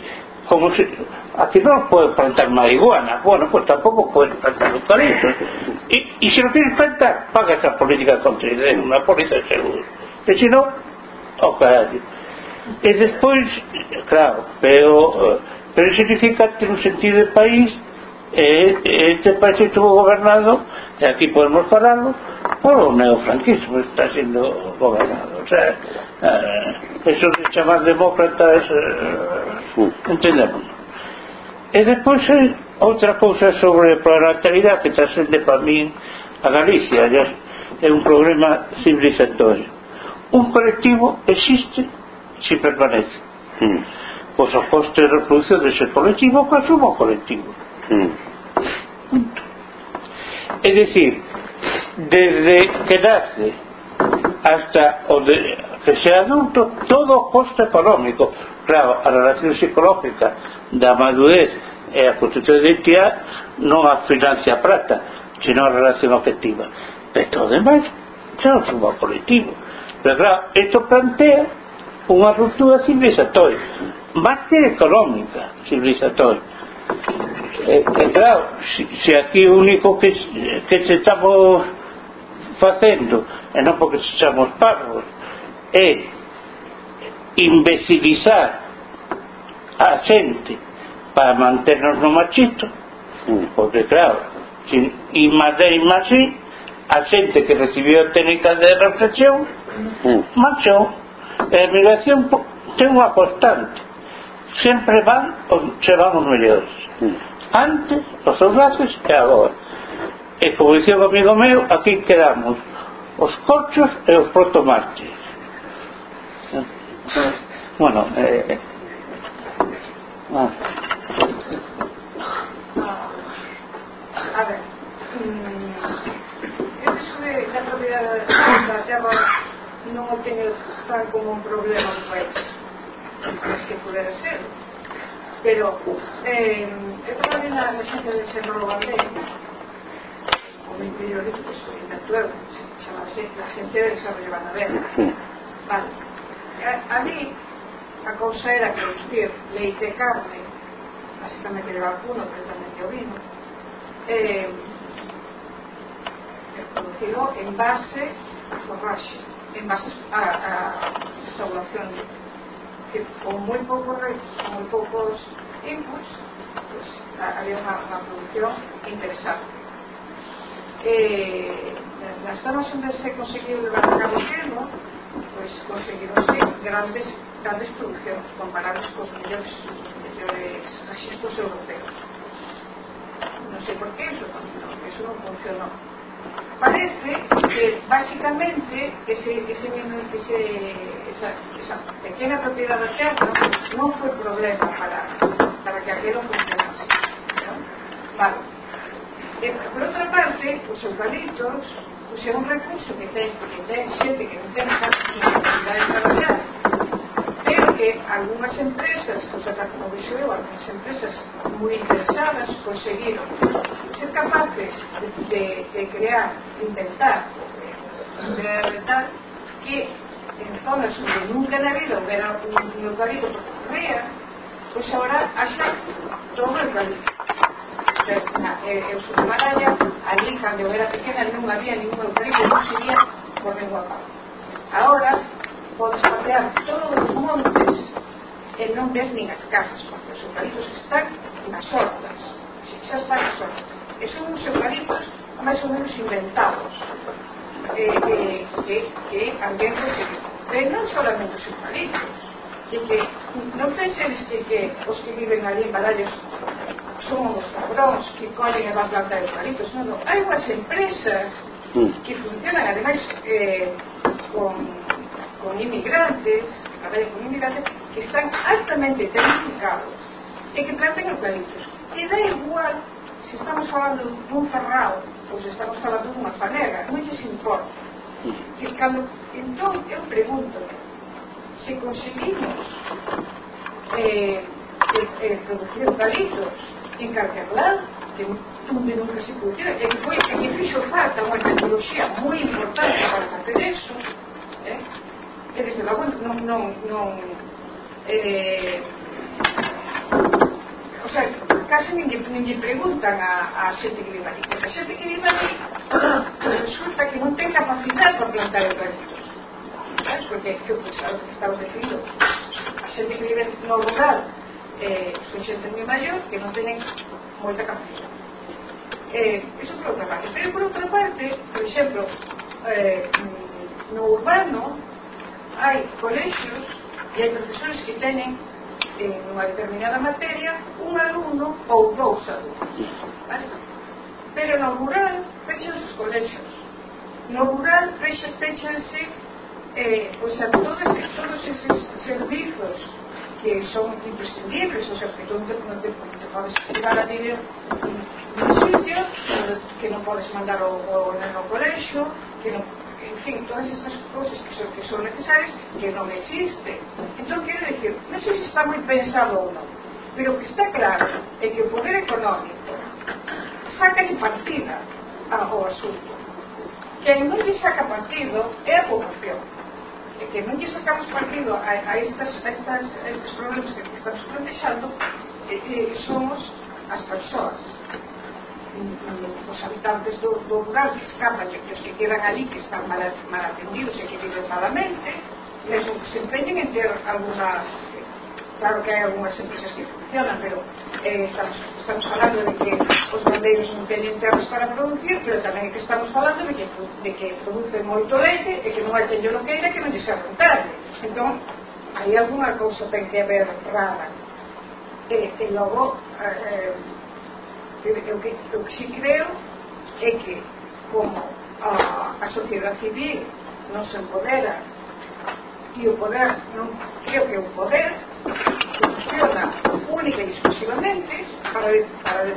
Speaker 1: como se, Aquí no puede plantar marihuana. Bueno, pues tampoco puede plantar eucalipto. Y, y si lo quieres plantar, paga esa política contra una póliza de seguro. se non, o ok. E despois, claro, pero, eh, pero é significante un sentido de país e este país estuvo gobernado e aquí podemos falarlo por o neofranquismo está sendo gobernado o sea, eh, eso de chamar demócratas eh, entendemos E despois hai outra cousa sobre a natalidade que trascende para min a Galicia, é un problema civilizatorio. Un colectivo existe se permanece. Mm. Pois o coste de reproducción dese colectivo consuma o colectivo. Mm. Punto. É dicir, desde que nace hasta onde que sea adulto, todo o coste económico, claro, a relación psicológica da madurez e a construcción de eh, identidade non a financia a prata, sino a relación afectiva. De todo demais, xa non somos colectivo. Pero claro, isto plantea unha ruptura civilizatoria, máis que económica civilizatoria. E, e claro, se, se aquí o único que, que se estamos facendo, e non porque sexamos parvos, é imbecilizar a xente para manternos no machito mm. porque claro sin imadeima así a xente que recibiu técnicas de reflexión mm. marchou e a emigración ten unha constante sempre van oh, se mm. van os mellores antes os audaces e agora e como dicía o amigo meu aquí quedamos os cochos e os protomártires bueno eh,
Speaker 6: Ah. A ver, eu descubrí na propiedade da terra non o teño tan como un problema no país que pudera ser pero eh, eu trabalhei na emergencia de Cerro Bandero o meu interior que soy de Actuero chamaba Agencia de Desarrollo Banadero vale a, a mí a cousa era producir leite e carne así tamén que leva alguno pero tamén que o vino eh, producido en base a forraxe en base a, a restauración que con moi pouco con moi poucos inputs pues, había unha, unha producción interesante. Eh, nas zonas onde se conseguiu levantar o quemo pues conseguironse grandes grandes producións con cos mayores, mayores registros europeos. Non sei por que eso no, eso no funcionó. Parece que basicamente ese, ese, ese, esa, esa pequena propiedad de terra non foi problema para, para que aquello funcionase ¿no? vale. Eh, por outra parte os eucaliptos pues é un recurso que ten, que ten xente que non ten capacidade de traballar pero que algunhas empresas, o sea, como dixo eu, algunhas empresas moi interesadas conseguiron ser capaces de, de, de crear, inventar, crear inventar, que en zonas onde nunca na vida houbera un eucalipto que correa, pois agora haxa todo o eucalipto na, eh, eu submaralla, ali, cando era pequena, non había ningún eucalipto, non sería por lengua parte. Ahora, podes patear todos os montes e non ves nin as casas, porque os eucaliptos están nas hortas, xa están nas hortas. E son uns eucaliptos máis ou menos inventados, eh, eh, que, que alguén conseguiu. Pero non solamente os eucaliptos, de que non penses que, que os que viven ali en Baralles son os padróns que collen e van plantar eucaliptos, non, non. Hai unhas empresas mm. que funcionan, ademais, eh, con, con inmigrantes, a ver, con inmigrantes, que están altamente tecnificados e que planten eucaliptos. que dá igual se estamos falando dun ferrao ou se estamos falando dunha panela, non lles importa. Mm. Cando, entón, eu pregunto, se conseguimos eh, eh, eh, producir eucaliptos encargarla de donde nunca se pudiera. E que foi que me fixo falta unha tecnoloxía moi importante para facer eso. Eh? E desde logo non, non, non eh, o sea, case nin ninguén preguntan a, a xente que vive ali porque a xente que vive ali resulta que non ten capacidade para plantar os ¿sabes? porque que, pues, que está definido a xente que vive no rural eh, son xente moi maior que non tenen moita capacidade eh, eso por outra parte pero por outra parte, por exemplo eh, no urbano hai colexios e hai profesores que tenen en unha determinada materia un alumno ou dous alumnos vale? pero no rural fechan os colexios no rural fechanse eh, o sea, todos, todos esos servizos que son imprescindibles, o sea, que tú no te, no te, te podes llegar a vivir nun sitio que non podes mandar o, o neno ao colegio, que non, en fin, todas estas cosas que son, que son necesarias que non existe. Entón, quero decir, non sei se está moi pensado ou non, pero o que está claro é que o poder económico saca de partida ao asunto. Quem non lle saca partido é a población que non lle sacamos partido a, a, estas, a, estas, a estes problemas que estamos plantexando é que somos as persoas. Mm, mm, os habitantes do, do rural que escapan e que os que quedan ali que están mal, mal atendidos e que viven malamente mesmo que se empeñen en ter alguna claro que hai algunhas empresas que funcionan pero eh, estamos estamos falando de que os bandeiros non teñen terras para producir pero tamén é que estamos falando de que, de que producen moito leite e que non hai quen yo non queira que non lle sea rentable entón, hai alguna cousa ten que haber rara. E, e logo eh, eh eu, que, eu, que si creo é que como a, a sociedade civil non se empodera e o poder non creo que o poder funciona única e exclusivamente para, de, para, de,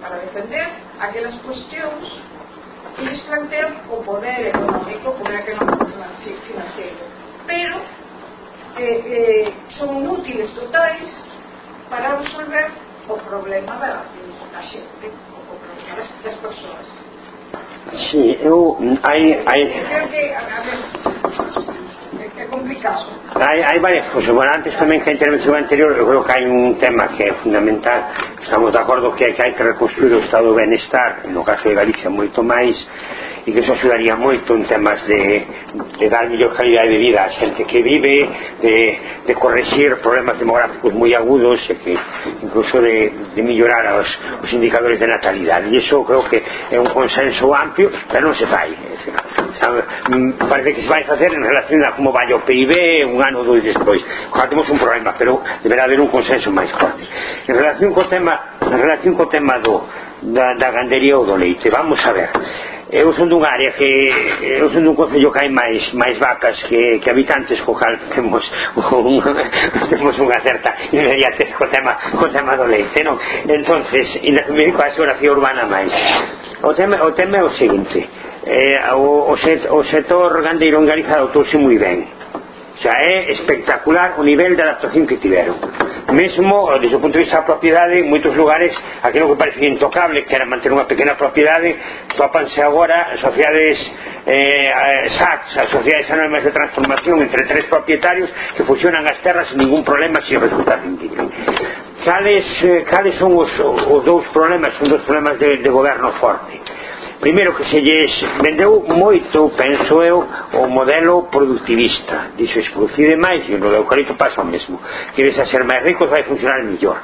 Speaker 6: para defender aquelas cuestións que les plantean o poder económico como é que non pero eh, eh, son útiles totais para resolver o problema da, da xente o problema das, das persoas
Speaker 2: Sí, eu hai hai
Speaker 6: creo que a, a ver, é complicado.
Speaker 2: Hai, hai varias cousas. Bueno, antes tamén que a intervención anterior, eu creo que hai un tema que é fundamental. Estamos de acordo que hai que, hai que reconstruir o estado de benestar, no caso de Galicia, moito máis, e que eso axudaría moito en temas de, de dar mellor calidad de vida a xente que vive de, de corregir problemas demográficos moi agudos e que incluso de, de mellorar os, os indicadores de natalidade e iso creo que é un consenso amplio pero non se fai eh, mm, parece que se vai facer en relación a como vai o PIB un ano ou dois despois xa temos un problema pero deberá haber un consenso máis forte en relación co tema en relación co tema do, da, da gandería ou do leite vamos a ver eu son dunha área que eu son dun concello que hai máis máis vacas que, que habitantes co cal temos (laughs) un, temos unha certa inmediatez co tema, co tema do leite non? entonces me coa ah, xeografía urbana máis o tema, o tema é o seguinte eh, o, o, set, o setor gandeiro en Galiza adoptouse moi ben xa é espectacular o nivel de adaptación que tiveron. Mesmo eh, desde o punto de vista da propiedade en moitos lugares aquilo que parecía intocable que era manter unha pequena propiedade topanse agora sociedades eh, eh SACs as sociedades anónimas de transformación entre tres propietarios que fusionan as terras sin ningún problema sin resultado rendible cales, eh, cales son os, os dous problemas? Son dos problemas de, de goberno forte. Primeiro que se lles vendeu moito, penso eu, o modelo productivista. Dixo, exclucide máis, e no eucalipto pasa o mesmo. Queres a ser máis ricos, vai funcionar mellor.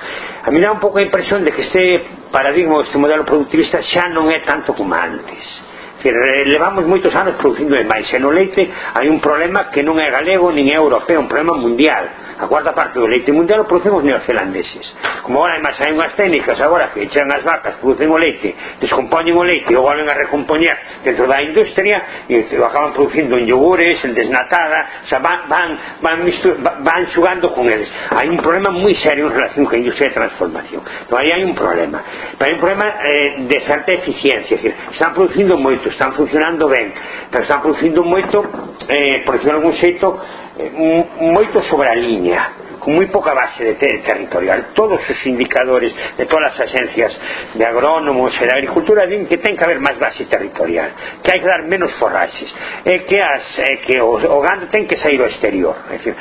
Speaker 2: A mí dá un pouco a impresión de que este paradigma, este modelo productivista, xa non é tanto como antes Decir, eh, levamos moitos anos producindo demais e no leite hai un problema que non é galego nin é europeo, un problema mundial. A cuarta parte do leite mundial o producen os neozelandeses. Como agora máis hai unhas técnicas agora que echan as vacas, producen o leite descompoñen o leite e o volven a recompoñer dentro da industria e o acaban producindo en yogures, en desnatada o sea, van, van, van, mistur, van xugando con eles. Hai un problema moi serio en relación con a industria de transformación. Entón aí hai un problema. Pero hai un problema eh, de certa eficiencia es decir, están producindo moito están funcionando ben pero están producindo moito eh, por decirlo algún xeito eh, moito sobre a liña con muy poca base de ter territorial. Todos os indicadores de todas as agencias de agrónomos e de agricultura din que ten que haber máis base territorial, que hai que dar menos forraxes, e que, as, e que o, o gando ten que sair ao exterior. É dicir,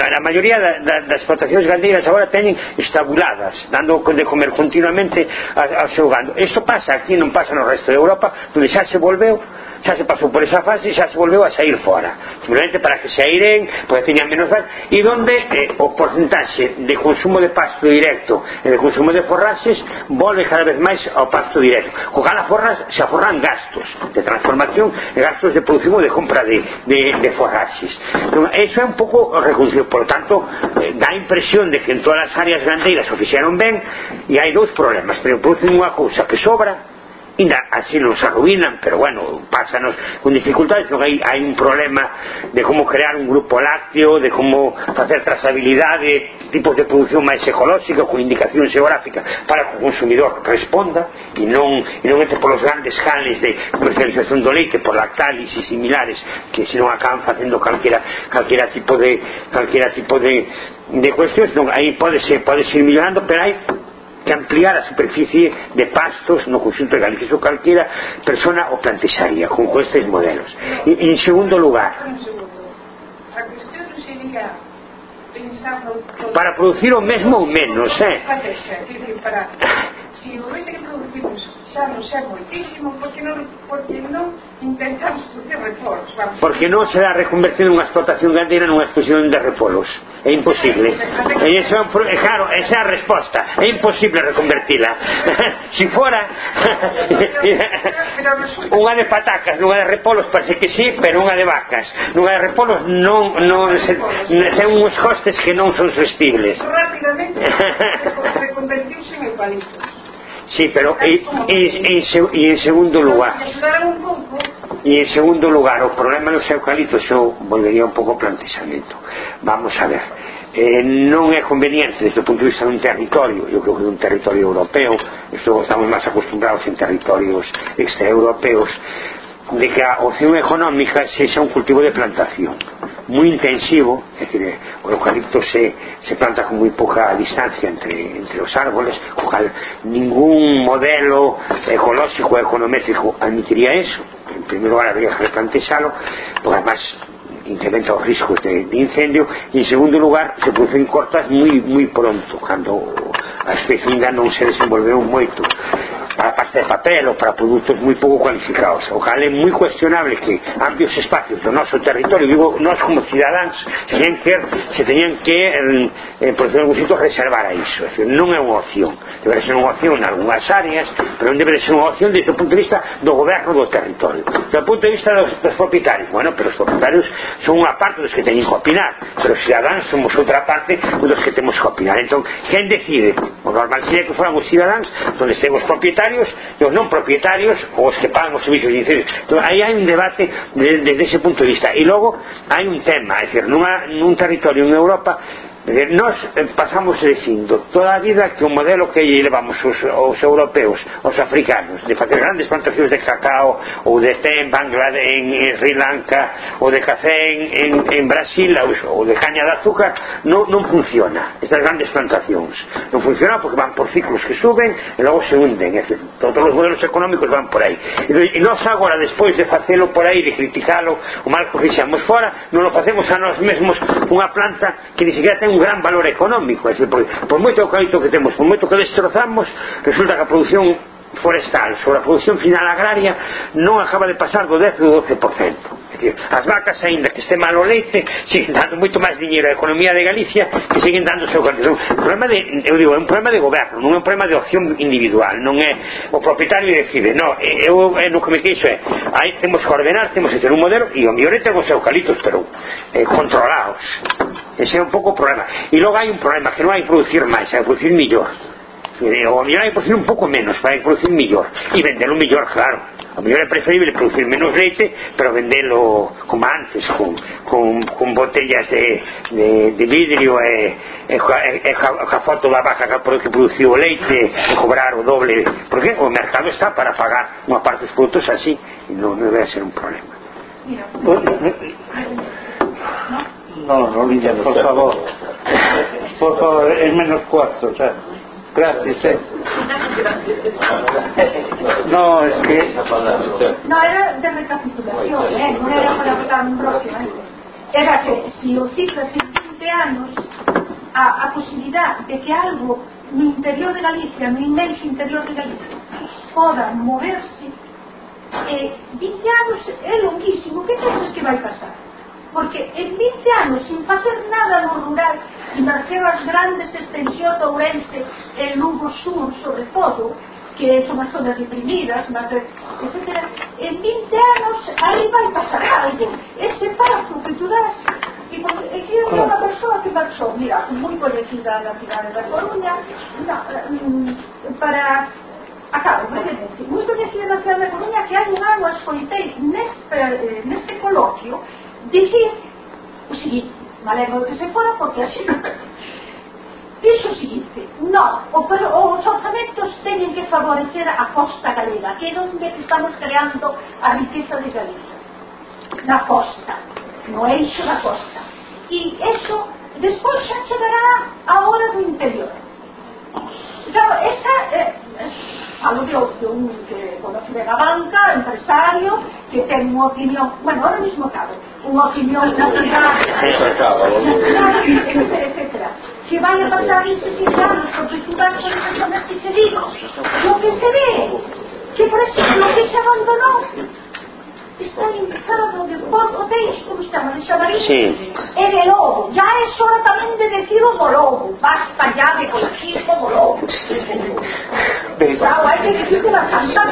Speaker 2: na maioría da, da, das explotacións gandeiras agora teñen estabuladas, dando de comer continuamente ao seu gando. Isto pasa aquí, non pasa no resto de Europa, onde xa se volveu xa se pasou por esa fase e xa se volveu a sair fora simplemente para que se airen porque teñan menos base e donde eh, o porcentaxe de consumo de pasto directo e de consumo de forraxes volve cada vez máis ao pasto directo. Co cal a forras se aforran gastos de transformación e gastos de produción ou de compra de, de, de forraxes. Entón, eso é un pouco reconocido. Por tanto eh, dá a impresión de que en todas as áreas gandeiras fixeron ben e hai dous problemas. Pero producen unha cousa que sobra Inda así nos arruinan, pero bueno, pásanos con dificultades, porque hai, hai un problema de como crear un grupo lácteo, de como facer trazabilidade, tipos de produción máis ecolóxica, con indicación xeográfica, para que o consumidor responda, e non, e non entre polos grandes jales de comercialización do leite, por lactalis e similares, que se non acaban facendo calquera, calquera tipo de calquera tipo de, de cuestións, non, aí pode ser, pode ser millorando, pero hai que ampliar a superficie de pastos no conxunto de Galicia ou calquera persona o plantexaría con estes modelos e, en segundo lugar
Speaker 6: a cuestión sería
Speaker 2: para producir o mesmo ou menos eh?
Speaker 6: para, si o que producimos xa non xa moitísimo porque non, porque non intentamos facer reforos. Vamos.
Speaker 2: Porque non se dá reconvertir unha explotación gandeira nunha explosión de reforos. É imposible. E iso, claro, esa é a resposta. É imposible reconvertila. (laughs) si fora (laughs) unha de patacas, nunha de repolos parece que sí, pero unha de vacas. Nunha de repolos non, non se, ten uns costes que non son sostibles.
Speaker 6: Rápidamente (laughs) reconvertiuse en eucaliptos.
Speaker 2: Sí, pero en, en, en, en segundo lugar. Y en segundo lugar o problema dos eucaliptos eu volvería un pouco plantexamento vamos a ver. Eh, non é conveniente desde o punto de vista dun territorio. Eu creo que dun territorio europeo. Isto estamos máis acostumbrados en territorios extraeuropeos de que a opción económica sexa un cultivo de plantación moi intensivo, é dicir, o eucalipto se, se planta con moi pouca distancia entre, entre os árboles, o cal ningún modelo ecolóxico e econométrico admitiría eso. En primeiro lugar, habría que replantexalo, porque además incrementa os riscos de, de incendio e en segundo lugar se producen cortas moi, moi pronto cando a especie ainda non se desenvolveu moito para pasta de papel ou para produtos moi pouco cualificados. O cal é moi cuestionable que amplios espacios do noso territorio. Digo, nós como cidadáns se teñen que, se teñen que eh, eh por algún sitio, reservar a iso. Decir, non é unha opción. Debe ser unha opción en algunhas áreas pero non debe ser unha opción desde o punto de vista do goberno do territorio. Desde o punto de vista dos, dos propietarios. Bueno, pero os propietarios son unha parte dos que teñen que opinar pero os cidadáns somos outra parte dos que temos que opinar. Entón, quen decide? o normal sería que foran os cidadáns donde estén os propietarios propietarios e os non propietarios ou os que pagan os servicios de incendios entón, aí hai un debate de, desde ese punto de vista. E logo hai un tema é dicir, nunha, nun territorio en Europa Eh, nós eh, pasamos exindo toda a vida que o modelo que levamos os, os europeos, os africanos, de facer grandes plantacións de cacao, ou de té en Bangladesh, en, en Sri Lanka, ou de café en, en, en Brasil, ou, ou de caña de azúcar, non, non funciona. Estas grandes plantacións non funciona porque van por ciclos que suben e logo se hunden. É decir, todos os modelos económicos van por aí. E, e nós agora, despois de facelo por aí, de criticalo, o mal que fixamos fora, non o facemos a nós mesmos unha planta que ni siquiera ten un gran valor económico, é por, por moito eucalipto que temos, por moito que destrozamos, resulta que a produción forestal sobre a produción final agraria non acaba de pasar do 10 ou 12% é dicir, as vacas aínda que este malo leite siguen dando moito máis diñeiro á economía de Galicia que siguen dando o seu un problema de, eu digo, é un problema de goberno non é un problema de opción individual non é o propietario decide. No, eu, eu no que me queixo é aí temos que ordenar, temos que ter un modelo e o mellor temos eucaliptos pero eh, controlados ese é un pouco o problema. E logo hai un problema que non hai producir máis hai producir millor. Eh, o mellor hai que producir un pouco menos para que producir millor e vendelo millor, claro. A mellor é preferible producir menos leite pero vendelo como antes con, con, con botellas de, de, de vidrio eh, eh, e, e, e, e jafoto da vaca que produciu o leite e cobrar o doble. Porque o mercado está para pagar unha parte dos produtos así e non, non debe ser un problema.
Speaker 6: Mira.
Speaker 1: No, Rolilla, por favor. Por favor, es menos cuarto, sea Gracias, eh. No, es que...
Speaker 5: No, era de recapitulación, eh. Non era para votar un bloque, eh. Era que se si o ciclo se 20 anos, a, a posibilidad de que algo no interior de Galicia, no inmenso interior de Galicia, poda moverse, eh, 20 anos é longuísimo, que pensas que vai pasar? porque en 20 anos sin facer nada no rural sin hacer as grandes extensións de Ourense el Lugo Sur sobre todo que son as zonas deprimidas mas, etc en 20 anos aí vai pasar algo. Ese paso que tú das e, que é unha persoa que marchou mira, moi coñecida na cidade da Coruña na, mm, para acabo brevemente moi coñecida na cidade da Coruña que hai un ano escoitei neste, eh, neste coloquio dicir o seguinte, me alegro que se fora porque así dixo o seguinte non, os orzamentos teñen que favorecer a costa galega que é onde estamos creando a riqueza de Galicia. Na costa, no eixo da costa. E eso despois xa chegará a hora do interior. Claro, esa eh, eh falo de, de un que conoce de la banca empresario que ten unha opinión bueno, ahora mismo cabe unopinión popular, etcétera, etcétera, que van a pasar esos años perpetuando esas zonas que se digo, lo que se ve, que por eso lo que se abandonó está invitado de por veis como estamos de chamarismo
Speaker 2: sí.
Speaker 5: en el lobo. Ya es hora también de decir homologo basta ya de colchismo homologo claro, hay que decir que la santa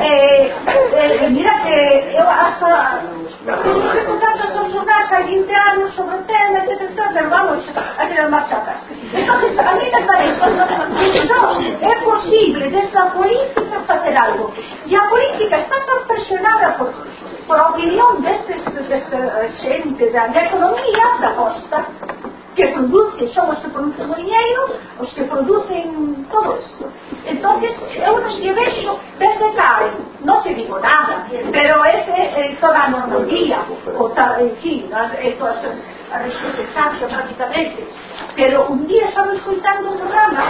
Speaker 5: eh, eh, eh, mira que eu hasta Вы как-то обсуждаешь олимпиаду, чтобы тема, это все взорвалось, а ты мачака. Они так говорят, что es posible desde la política hacer algo. Y la política está tan presionada por, por opinión de este, gente, de la economía, da costa, que produce, os que producen o dinheiro, os que producen todo isto. Entonces, eu nos que vexo desde claro, non te digo nada, pero ese eh, toda a Normandía, o tal, en fin, as, eh, todas as, as regións prácticamente, pero un día estaba escoitando un programa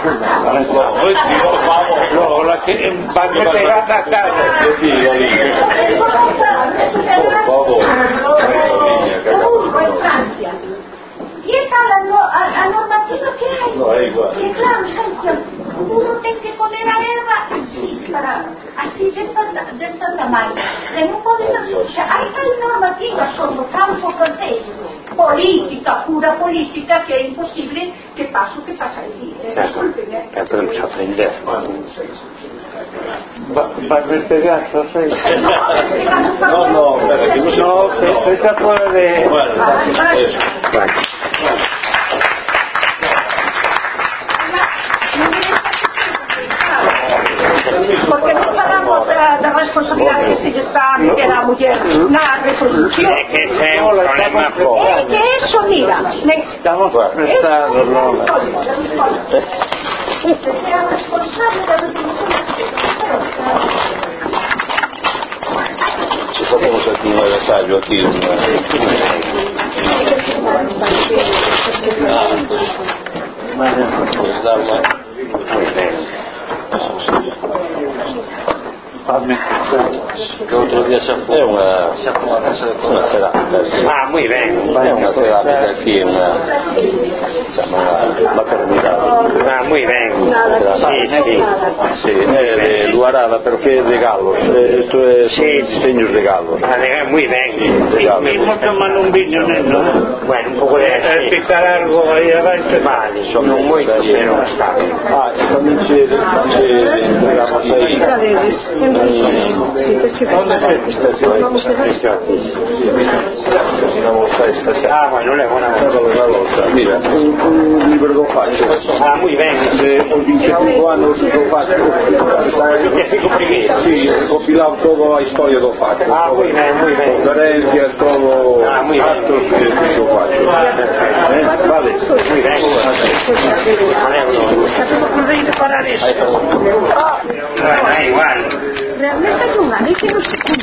Speaker 1: no, la que
Speaker 5: en parte te gana tarde por favor. allora Martino que hai?
Speaker 3: No, igual.
Speaker 5: Claro, claro. clan, uno ten que comer a erva así, para, así desta, desta tamaño. E non podes... O sea, hai tal normativa sobre o campo francés, política, pura política, que é imposible que paso que pasa aquí. Eh, disculpen, eh.
Speaker 2: Que podemos aprender.
Speaker 1: Va, despegar, non sei. No, no,
Speaker 3: no, no, no, no, no, no,
Speaker 1: no, no, no, no, no, no,
Speaker 3: no, no,
Speaker 2: no,
Speaker 5: no, no, no, da, da responsabilidade que se está a mulher na reprodução.
Speaker 2: É que é um problema.
Speaker 5: É que isso, mira.
Speaker 1: Estamos prestados, Lola.
Speaker 5: A responsável da
Speaker 3: reprodução. ci un dettaglio a chi
Speaker 2: no. risparmio
Speaker 7: che lo trovi a San È una, siamo alla casa una terapia. Sì.
Speaker 2: Ah, muy bien.
Speaker 7: È una terapia qui, è una, diciamo,
Speaker 2: una maternità. Ah, muy bien.
Speaker 7: Sì, sì. Sì, eh, Luarada perché è de Gallos, questo eh, è
Speaker 2: sì.
Speaker 7: disegno de Gallos.
Speaker 2: Ah, de, muy
Speaker 7: bien. Sì,
Speaker 1: sì, molto malumbiglio nel no?
Speaker 2: Bueno, un poco di...
Speaker 1: Eh, sì. largo
Speaker 2: e avanti. Ma, insomma, un molto bene.
Speaker 7: Ah, e
Speaker 5: cominci a...
Speaker 2: Ah, ma non
Speaker 7: è una volta. Mira, un, libro che ho
Speaker 2: fatto. Ah, muy
Speaker 7: bene. Ho 25 anni che
Speaker 2: ho fatto. Sì,
Speaker 7: compilavo tutta la storia che ho fatto.
Speaker 2: Ah,
Speaker 7: muy
Speaker 2: bene, muy bene.
Speaker 7: Conferenze, trovo atto che ho fatto. Vale,
Speaker 2: muy bene. Non
Speaker 1: è un Sapevo
Speaker 7: che dovevi
Speaker 2: adesso. Ah, è uguale.
Speaker 5: realmente hay un anís